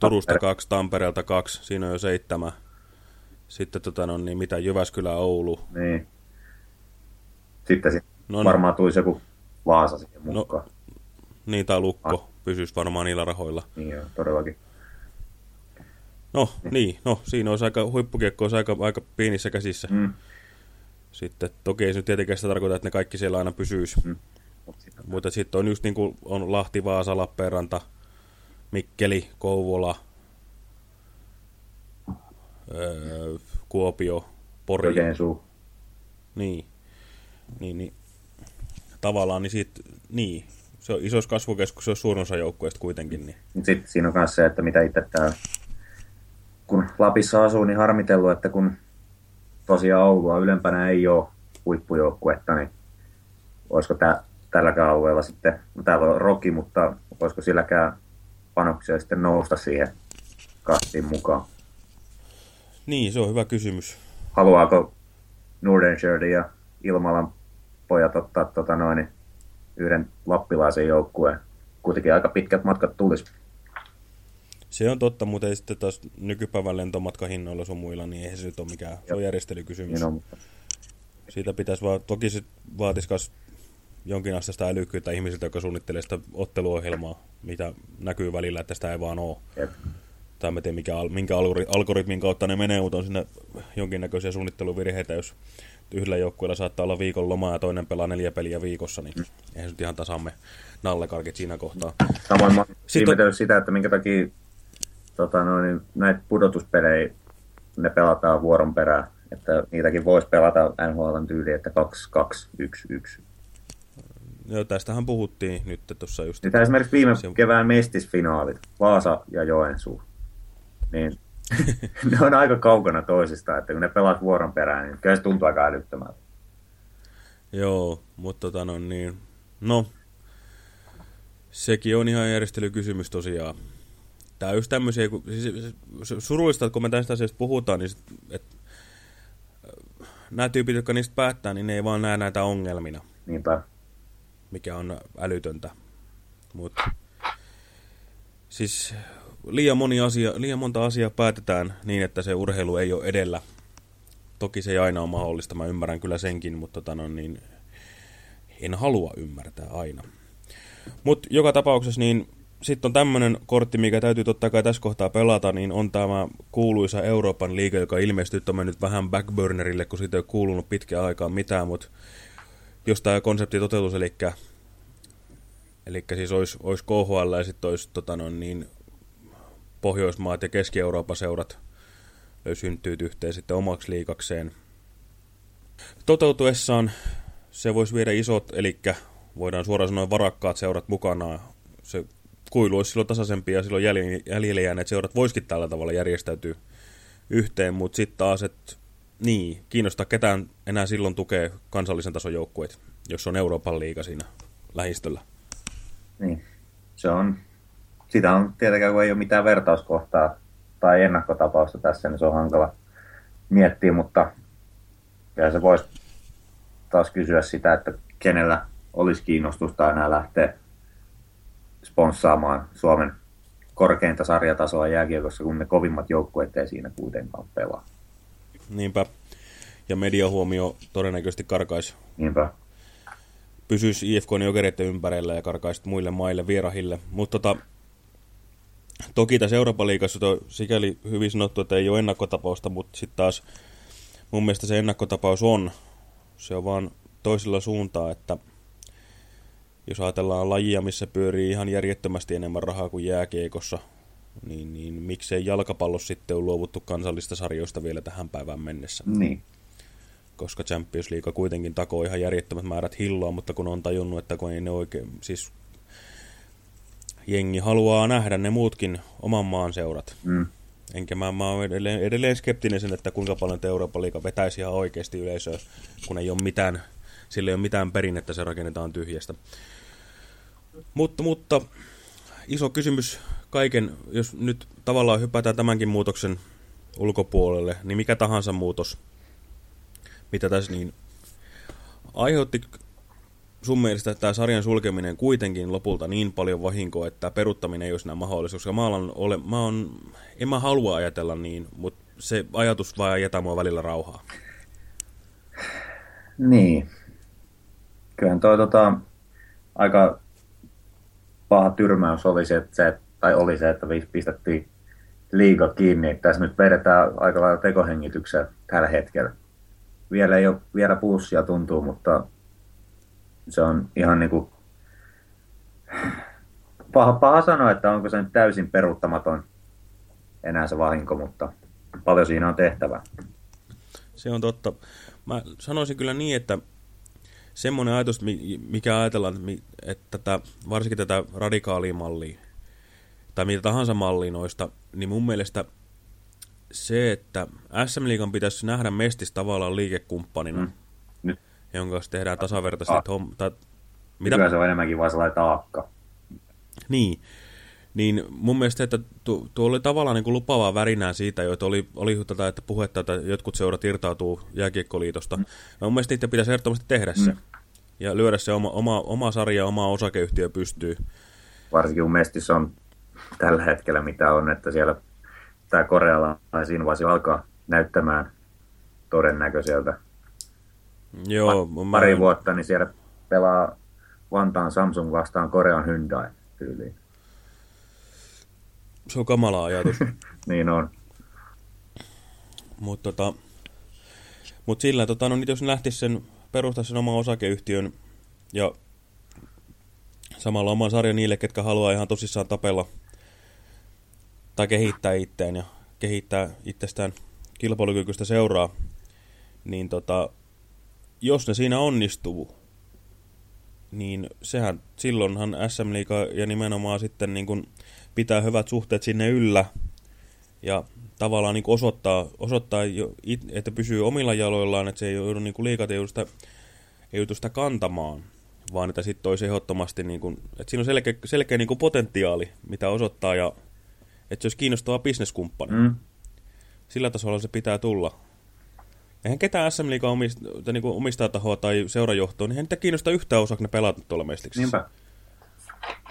Turusta kaksi, Tampereelta kaksi, siinä on jo seitsemän. Sitten tota, no, niin mitä, Jyväskylä, Oulu. Niin. Sitten sit No no, niin. varmaan tulisi joku Vaasa siihen No. mukaan. Niin, tai Lukko, pysyisi varmaan niillä rahoilla. Niin joo, todellakin. No, niin, no, siinä olisi aika, huippukiekko olisi aika, aika pienissä käsissä. Mm. Sitten, toki ei se nyt tietenkään sitä tarkoita, että ne kaikki siellä aina pysyisi. Mm. Mutta sitten on just niin kuin on Lahti, Vaasa, Lappeenranta, Mikkeli, Kouvola, öö, Kuopio, Pori. Joensuu. Niin. Niin, niin. Tavallaan niin siitä, niin. Se on isossa kasvukeskus, se on suurin osa joukkueesta kuitenkin. Niin. Sitten siinä on myös se, että mitä itse täällä, kun Lapissa asuu, niin harmitellut, että kun tosiaan Oulua ylempänä ei ole huippujoukkuetta, niin olisiko tää, tälläkään alueella sitten, no täällä on roki, mutta olisiko silläkään panoksia sitten nousta siihen kastiin mukaan. niin, se on hyvä kysymys. Haluaako Nordenskjöld ja Ilmalan pojat ottaa tota noin, niin yhden lappilaisen joukkueen? Kuitenkin aika pitkät matkat tulisi. Se on totta, mutta ei sitten taas nykypäivän lentomatkahinnoilla sun muilla, niin eihän se nyt ole mikään, se on järjestelykysymys. Niin on, mutta Siitä pitäisi vaan, toki se vaatisi myös jonkinasteista älykkyyttä ihmisiltä, jotka suunnittelee sitä otteluohjelmaa, mitä näkyy välillä, että sitä ei vaan ole. jep. Tai mä tiedän, mikä, minkä algori- algoritmin kautta ne menee, mutta on siinä jonkinnäköisiä suunnitteluvirheitä, jos yhdellä joukkueella saattaa olla viikon lomaa ja toinen pelaa neljä peliä viikossa, niin eihän se nyt ihan tasamme nallekarkit siinä kohtaa. Samoin mä Sitten- sitä, että minkä takia tota noin, niin näitä pudotuspelejä ne pelataan vuoron perään. Että niitäkin voisi pelata NHLn tyyliin, että 2-2-1-1. Joo, tästähän puhuttiin nyt tuossa just. Niitä esimerkiksi viime kevään mestisfinaalit, Vaasa ja Joensuu, niin ne on aika kaukana toisistaan, että kun ne pelaat vuoron perään, niin kyllä se tuntuu aika älyttömältä. Joo, mutta tota no niin, no, sekin on ihan järjestelykysymys tosiaan. Tää on just tämmöisiä, kun, siis, se- surullista, että kun me tästä asiasta puhutaan, niin sit, et, nämä tyypit, jotka niistä päättää, niin ne ei vaan näe näitä ongelmina, Niinpä. mikä on älytöntä. Mut, siis liian, moni asia, liian monta asiaa päätetään niin, että se urheilu ei ole edellä. Toki se ei aina ole mahdollista, mä ymmärrän kyllä senkin, mutta tota no, niin, en halua ymmärtää aina. Mutta joka tapauksessa niin sitten on tämmöinen kortti, mikä täytyy totta kai tässä kohtaa pelata, niin on tämä kuuluisa Euroopan liiga, joka ilmeisesti on mennyt vähän backburnerille, kun siitä ei ole kuulunut pitkään aikaan mitään, mutta jos tämä konsepti toteutus, eli, eli siis olisi, olisi KHL ja sitten olisi tota noin, niin, Pohjoismaat ja Keski-Euroopan seurat syntyy yhteen sitten omaksi liikakseen. Toteutuessaan se voisi viedä isot, eli voidaan suoraan sanoa varakkaat seurat mukanaan. Se kuilu olisi silloin tasaisempi ja silloin jäljellä, jääneet seurat voisikin tällä tavalla järjestäytyä yhteen, mutta sitten taas, että niin, kiinnostaa ketään enää silloin tukea kansallisen tason joukkueet, jos on Euroopan liiga siinä lähistöllä. Niin, se on, sitä on tietenkään, kun ei ole mitään vertauskohtaa tai ennakkotapausta tässä, niin se on hankala miettiä, mutta kyllä se voisi taas kysyä sitä, että kenellä olisi kiinnostusta enää lähteä sponssaamaan Suomen korkeinta sarjatasoa jääkiekossa, kun ne kovimmat joukkueet ei siinä kuitenkaan pelaa. Niinpä. Ja mediahuomio todennäköisesti karkaisi. Niinpä. Pysyisi IFK jokereiden ympärillä ja karkaisi muille maille vierahille. Mutta tota, toki tässä Euroopan liigassa on sikäli hyvin sanottu, että ei ole ennakkotapausta, mutta sitten taas mun mielestä se ennakkotapaus on. Se on vaan toisella suuntaa, että jos ajatellaan lajia, missä pyörii ihan järjettömästi enemmän rahaa kuin jääkiekossa, niin, niin miksei jalkapallossa sitten ole luovuttu kansallista sarjoista vielä tähän päivään mennessä. Niin. Koska Champions League kuitenkin takoo ihan järjettömät määrät hilloa, mutta kun on tajunnut, että kun ei ne oikein, siis jengi haluaa nähdä ne muutkin oman maan seurat. Mm. Enkä mä, mä oon edelleen, edelleen skeptinen sen, että kuinka paljon Euroopan liiga vetäisi ihan oikeasti yleisöä, kun ei ole mitään, sillä ei ole mitään perinnettä, se rakennetaan tyhjästä. Mutta, mutta iso kysymys kaiken, jos nyt tavallaan hypätään tämänkin muutoksen ulkopuolelle, niin mikä tahansa muutos, mitä tässä niin aiheutti sun mielestä tämä sarjan sulkeminen kuitenkin lopulta niin paljon vahinkoa, että peruttaminen ei olisi enää mahdollista, koska mä, olen, ole, mä on, en mä halua ajatella niin, mutta se ajatus vaan jätä mua välillä rauhaa. Niin. Kyllähän toi tota, aika paha tyrmäys oli se, että se, tai oli se, että pistettiin liiga kiinni. Tässä nyt vedetään aika lailla tekohengityksiä tällä hetkellä. Vielä ei ole vielä puussia tuntuu, mutta se on ihan niin kuin paha, paha sanoa, että onko se nyt täysin peruuttamaton enää se vahinko, mutta paljon siinä on tehtävää. Se on totta. Mä sanoisin kyllä niin, että semmoinen ajatus, mikä ajatellaan, että tätä, varsinkin tätä radikaalia mallia, tai mitä tahansa mallia noista, niin mun mielestä se, että SM Liigan pitäisi nähdä Mestis tavallaan liikekumppanina, mm. Jonka kanssa tehdään tasavertaisesti ah. hommia. Mitä? Kyllä se on enemmänkin vaan sellainen taakka. Niin, niin mun mielestä, että tuo, tuo oli tavallaan niin kuin lupavaa värinää siitä, että oli, oli tätä, että puhetta, että jotkut seurat irtautuu jääkiekkoliitosta. Mm. Mun mielestä niitä pitäisi ehdottomasti tehdä se. Mm. Ja lyödä se oma, oma, oma sarja, oma osakeyhtiö pystyy. Varsinkin kun Mestis on tällä hetkellä mitä on, että siellä tämä korealaisinvasio alkaa näyttämään todennäköiseltä. Joo, pa- pari mä... vuotta, niin siellä pelaa Vantaan Samsung vastaan Korean Hyundai tyyliin. Se on kamala ajatus. niin on. Mutta tota, mut sillä, tota, no, jos lähtisi sen, perustaa sen oman osakeyhtiön ja samalla oman sarjan niille, ketkä haluaa ihan tosissaan tapella tai kehittää itseään ja kehittää itsestään kilpailukykyistä seuraa, niin tota, jos ne siinä onnistuu, niin sehän silloinhan SM Liiga ja nimenomaan sitten niin kun pitää hyvät suhteet sinne yllä ja tavallaan niin osoittaa, osoittaa jo, että pysyy omilla jaloillaan, että se ei joudu niin liikat ei joudu sitä, ei joudu sitä kantamaan, vaan että sitten olisi ehdottomasti, niin kuin, että siinä on selkeä, selkeä niin kuin potentiaali, mitä osoittaa ja että se olisi kiinnostava bisneskumppani. Mm. Sillä tasolla se pitää tulla. Eihän ketään SM Liiga omista, niin omistaa tahoa tai seurajohtoa, niin eihän niitä kiinnosta yhtään osaa, ne pelata tuolla mestiksessä. Niinpä.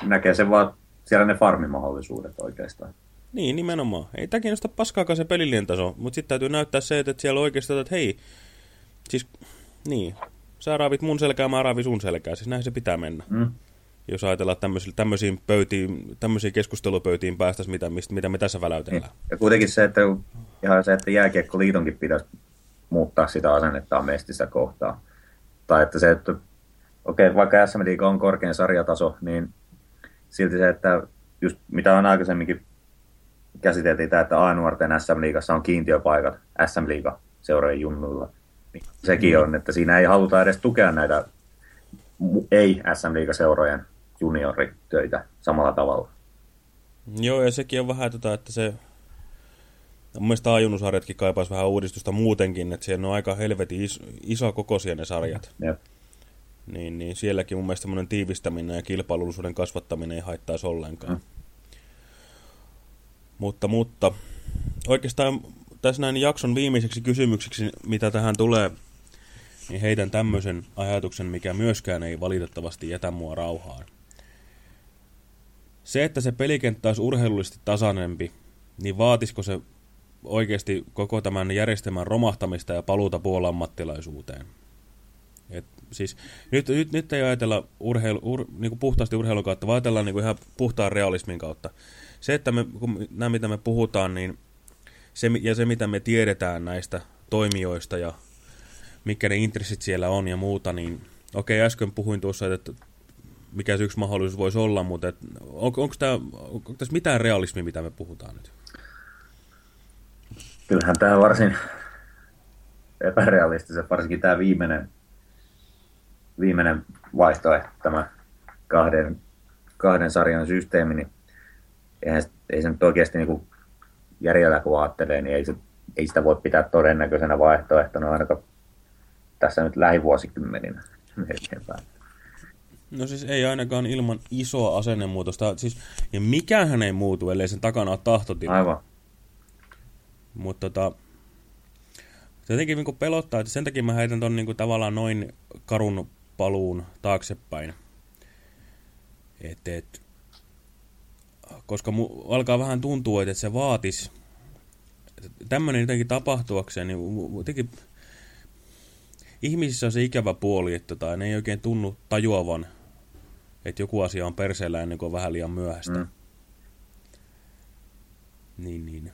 Näkee se vaan siellä ne farmimahdollisuudet oikeastaan. Niin, nimenomaan. Ei tämä kiinnosta paskaakaan se pelillinen taso, mutta sitten täytyy näyttää se, että siellä oikeastaan, että hei, siis, niin, sä raavit mun selkää, mä raavin sun selkää, siis näin se pitää mennä. Mm. Jos ajatellaan, että tämmöisiin, pöytiin, tämmöisiin keskustelupöytiin päästäisiin, mitä, mistä, mitä me tässä väläytellään. Niin. Ja kuitenkin se, että ihan se, että jääkiekkoliitonkin pitäisi muuttaa sitä asennetta mestissä kohtaa. Tai että se, että okei, okay, vaikka SM on korkein sarjataso, niin silti se, että just mitä on aikaisemminkin käsiteltiin tämä, että A-nuorten SM-liigassa on kiintiöpaikat SM-liiga seurojen junnuilla. Niin sekin on, että siinä ei haluta edes tukea näitä ei SM-liigaseurojen junioritöitä samalla tavalla. Joo, ja sekin on vähän tota, että se... Mun mielestä ajunnusarjatkin kaipaisi vähän uudistusta muutenkin, että siellä on aika helvetin iso, iso kokoisia ne sarjat. Jep. Niin, niin sielläkin mun mielestä semmoinen tiivistäminen ja kilpailullisuuden kasvattaminen ei haittaisi ollenkaan. Mm. Mutta, mutta oikeastaan tässä näin jakson viimeiseksi kysymykseksi, mitä tähän tulee, niin heitän tämmöisen ajatuksen, mikä myöskään ei valitettavasti jätä mua rauhaan. Se, että se pelikenttä olisi urheilullisesti tasaisempi, niin vaatisiko se oikeasti koko tämän järjestelmän romahtamista ja paluuta puolammattilaisuuteen? Et siis, nyt, nyt, nyt ei ajatella urheilu, ur, niin puhtaasti urheilun kautta, vaan ajatellaan niin ihan puhtaan realismin kautta. Se, että me, kun nämä mitä me puhutaan, niin se, ja se mitä me tiedetään näistä toimijoista ja mikä ne intressit siellä on ja muuta, niin okei, okay, äsken puhuin tuossa, että mikä se yksi mahdollisuus voisi olla, mutta on, onko tässä mitään realismia, mitä me puhutaan nyt? Kyllähän tämä varsin epärealistisen, varsinkin tämä viimeinen, viimeinen vaihtoehto, tämä kahden, kahden sarjan systeemi, niin eihän, ei se nyt oikeasti niin kuin järjellä kun ajattelee, niin ei, se, ei sitä voi pitää todennäköisenä vaihtoehtona ainakaan tässä nyt lähivuosikymmeninä eteenpäin. No siis ei ainakaan ilman isoa asennemuutosta. Siis, ja mikään ei muutu, ellei sen takana ole tahtotila. Aivan. Mutta tota, se jotenkin niin pelottaa, että sen takia mä heitän ton niin tavallaan noin karun paluun taaksepäin. Et, et, koska mu, alkaa vähän tuntua, että se vaatis tämmöinen jotenkin tapahtuakseen, niin jotenkin ihmisissä on se ikävä puoli, että tota, ne ei oikein tunnu tajuavan, että joku asia on perseellä ennen kuin on vähän liian myöhäistä. Mm. Niin, niin.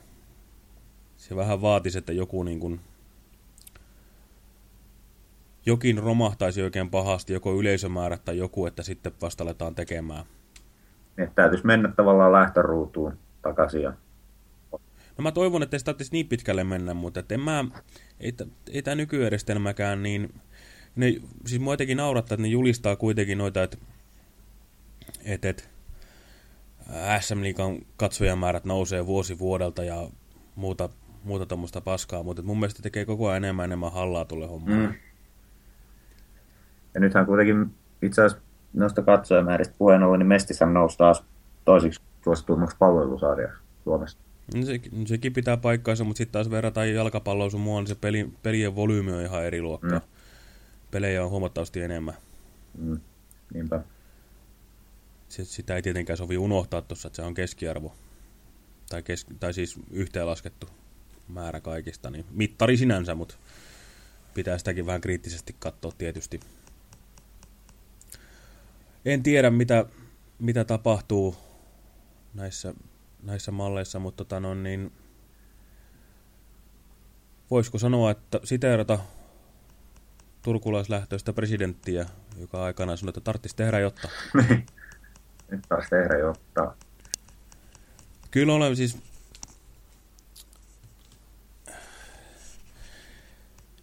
Se vähän vaatisi, että joku niin kuin, jokin romahtaisi oikein pahasti, joko yleisömäärät tai joku, että sitten vasta aletaan tekemään. Että täytyisi mennä tavallaan lähtöruutuun takaisin ja No mä toivon, että ei sitä niin pitkälle mennä, mutta et en mä, ei, ei tämä nykyjärjestelmäkään, niin ne, siis mua jotenkin naurattaa, että ne julistaa kuitenkin noita, että et, et, SM Liikan katsojamäärät nousee vuosi vuodelta ja muuta, muuta tuommoista paskaa, mutta mun mielestä tekee koko ajan enemmän enemmän hallaa tulle hommaan. Mm. Ja nythän kuitenkin itse asiassa noista katsojamääristä puheen ollen, niin Mestishän nousi taas toisiksi suosituimmaksi palvelusarjaksi Suomessa. No se, sekin pitää paikkaansa, mutta sitten taas verrataan jalkapalloon sun muualla, niin se peli, pelien volyymi on ihan eri luokkaa. Mm. Pelejä on huomattavasti enemmän. Mm. Niinpä. Sitä ei tietenkään sovi unohtaa tuossa, että se on keskiarvo. Tai, kes, tai siis yhteenlaskettu määrä kaikista. Niin mittari sinänsä, mutta pitää sitäkin vähän kriittisesti katsoa tietysti. En tiedä, mitä, mitä tapahtuu näissä näissä malleissa, mutta tota no, niin, voisiko sanoa, että siteerata turkulaislähtöistä presidenttiä, joka aikana sanoi, että tarvitsisi tehdä jotta. Nyt taas tehdä jotta. Kyllä olen siis...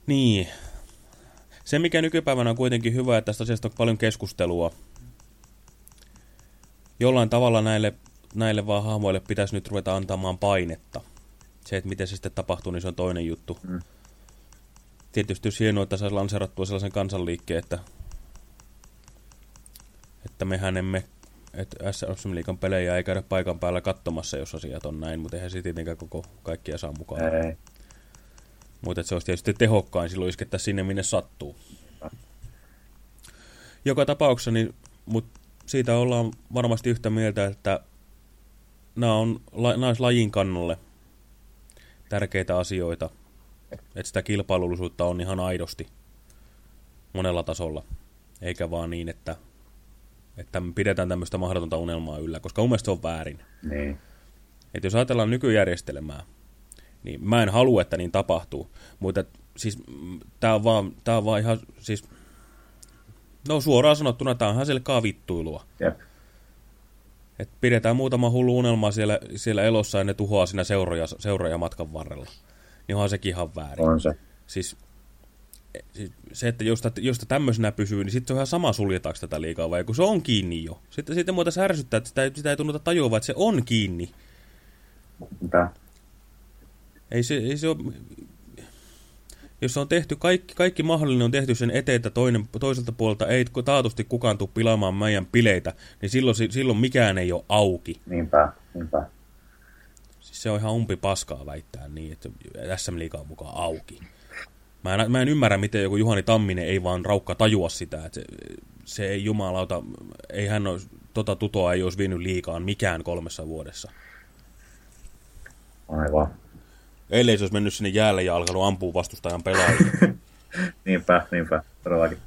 Niin. Se, mikä nykypäivänä on kuitenkin hyvä, että tästä asiasta on paljon keskustelua. Jollain tavalla näille näille vaan hahmoille pitäisi nyt ruveta antamaan painetta. Se, että miten se sitten tapahtuu, niin se on toinen juttu. Mm. Tietysti olisi hienoa, että saisi lanserattua sellaisen kansanliikkeen, että, että mehän emme, että SM Liikan pelejä ei käydä paikan päällä katsomassa, jos asiat on näin, mutta eihän se tietenkään koko kaikkia saa mukaan. Ei. Mutta se olisi tietysti tehokkain, silloin iskettä sinne, minne sattuu. Joka tapauksessa, niin, mutta siitä ollaan varmasti yhtä mieltä, että nämä on naislajin kannalle tärkeitä asioita. Että sitä kilpailullisuutta on ihan aidosti monella tasolla. Eikä vaan niin, että, että pidetään tämmöistä mahdotonta unelmaa yllä, koska mun mielestä se on väärin. Niin. Että jos ajatellaan nykyjärjestelmää, niin mä en halua, että niin tapahtuu. Mutta siis tää on vaan, tää on vaan ihan, siis, no suoraan sanottuna, tää on ihan selkaa vittuilua. Jep. Et pidetään muutama hullu unelma siellä, siellä elossa ja ne tuhoaa siinä seuroja, seuroja matkan varrella. Niin onhan sekin ihan väärin. On se. Siis siis se, että jos, jos tämmöisenä pysyy, niin sitten se on ihan sama suljetaanko tätä liikaa vai kun se on kiinni jo. Sitten, sitten muuta ärsyttää, että sitä, sitä ei tunnuta tajua, että se on kiinni. Mitä? Ei se, ei se ole... Jos on tehty, kaikki, kaikki mahdollinen on tehty sen eteen, että toinen, toiselta puolelta ei taatusti kukaan tule pilaamaan meidän bileitä, niin silloin, silloin mikään ei ole auki. Niinpä, niinpä. Siis se on ihan umpi paskaa väittää niin, että SM Liiga on mukaan auki. Mä en, mä en ymmärrä, miten joku Juhani Tamminen ei vaan raukka tajua sitä, että se, se ei jumalauta, ei hän olisi, tota tutoa ei olisi vienyt liikaan mikään kolmessa vuodessa. Aivan. Ellei se olisi mennyt sinne jäälle ja alkanut ampua vastustajan pelaajia. Niinpä, niinpä, todellakin.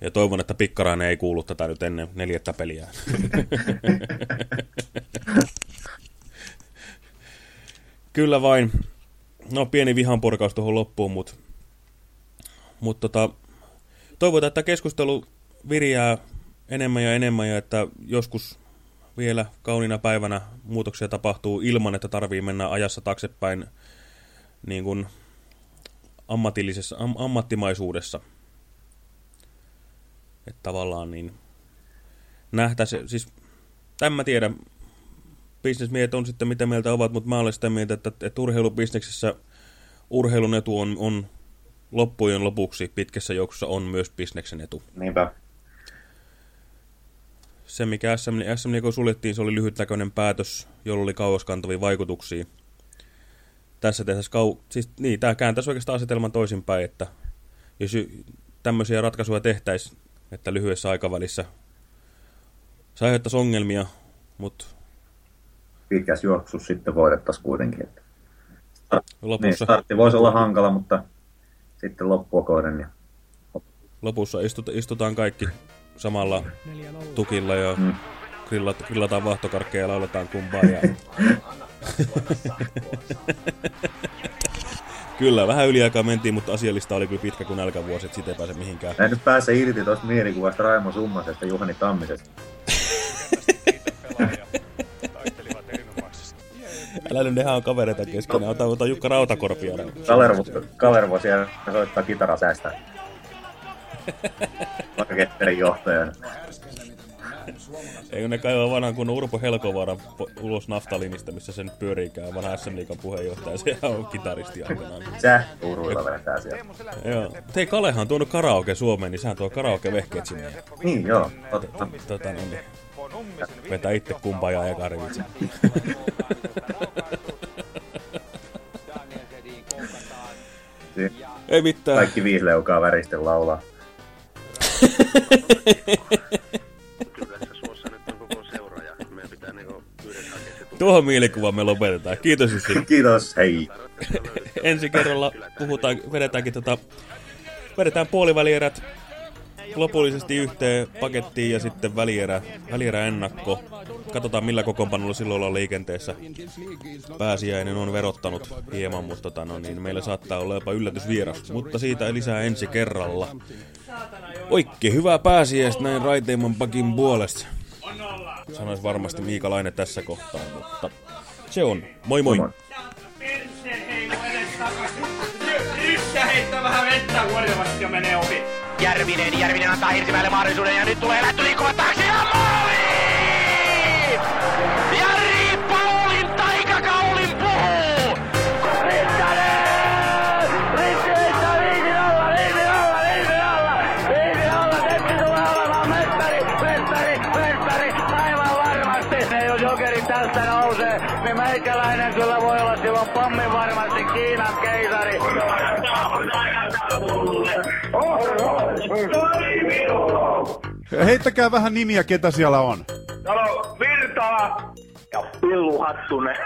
Ja toivon, että Pikkarainen ei kuulu tätä nyt ennen neljättä peliä. Kyllä vain. No pieni vihanpurkaus tuohon loppuun, mutta mut tota, toivotaan, että keskustelu viriää enemmän ja enemmän ja että joskus vielä kauniina päivänä muutoksia tapahtuu ilman, että tarvii mennä ajassa taaksepäin niin kuin ammatillisessa, am, ammattimaisuudessa. Että tavallaan niin nähtäisi, siis tämän mä tiedän, bisnesmiehet on sitten mitä mieltä ovat, mutta mä olen sitä mieltä, että, että urheilubisneksessä urheilun etu on, on loppujen lopuksi pitkässä juoksussa on myös bisneksen etu. Niinpä. Se, mikä SM, SM Liiga suljettiin, se oli lyhytnäköinen päätös, jolla oli kauaskantavia vaikutuksia. Tässä tehtäisiin kau... Siis, niin, tämä kääntäisi oikeastaan asetelman toisinpäin, että jos tämmöisiä ratkaisuja tehtäisiin, että lyhyessä aikavälissä se aiheuttaisi ongelmia, mutta Pitkäs juoksussa sitten voitettaisiin kuitenkin. Että. Niin, lopussa, startti voisi olla hankala, mutta sitten loppua kohden. Niin lopussa istut, istutaan kaikki samalla tukilla ja Mm. grillat, grillataan vahtokarkkeja ja lauletaan kumpaa. Ja... kyllä, vähän yliaikaa mentiin, mutta asialista oli kyllä pitkä kuin nälkävuosi, että siitä ei pääse mihinkään. Mä en nyt pääse irti tuosta mielikuvasta Raimo Summasesta Juhani Tammisesta. Pelaajia taistelivat erinomaisesti. Älä nyt nehän on kavereita keskenään. Ota, ota Jukka Rautakorpia. Kalervo, Kalervo siellä soittaa kitara säästää. Vaikka Ketterin johtajana. Ei ne kaivaa vanhan kun Urpo Helkovaaran po- ulos naftalinista, missä sen pyöriikään vanha SM Liigan puheenjohtaja. Se on kitaristi aikanaan. Sähköuruilla vetää siellä. Joo. Mutta hei, Kalehan on tuonut karaoke Suomeen, niin sehän tuo karaoke-vehkeet sinne. Niin joo, totta. tota, no, niin. Vetää itse kumpaa ja eka rivitse. Si- Ei mitään. Kaikki viisi leukaa väristen laulaa. Kyllä se suossa nyt on koko seura ja meidän pitää niinku yhdessä. Tuohon mielikuvaan me lopetetaan. Kiitos Jussi. Kiitos, hei. Ensi kerralla puhutaan, vedetäänkin tota, vedetään puolivälierät lopullisesti yhteen pakettiin ja sitten välierä, välierä ennakko. Katsotaan millä kokoonpanolla silloin ollaan liikenteessä. Pääsiäinen on verottanut hieman, mutta tota, no, niin meillä saattaa olla jopa yllätysvieras. Mutta siitä lisää ensi kerralla. Oikein hyvää pääsiäistä näin raiteimman pakin puolesta. Sanois varmasti Miika Laine tässä kohtaa, mutta se on. Moi moi! Moi. Vähän vettä huolivasti ja menee ohi. Järvinen, Järvinen antaa Hirsimäelle mahdollisuuden ja nyt tulee lähtöliikkuva taakse ja maali! Tästä nousee, niin meikäläinen kyllä voi olla silloin pommin varmasti Kiinan keisari. Heittäkää vähän nimiä, ketä siellä on. Täällä on Virtala ja Pillu Hattunen.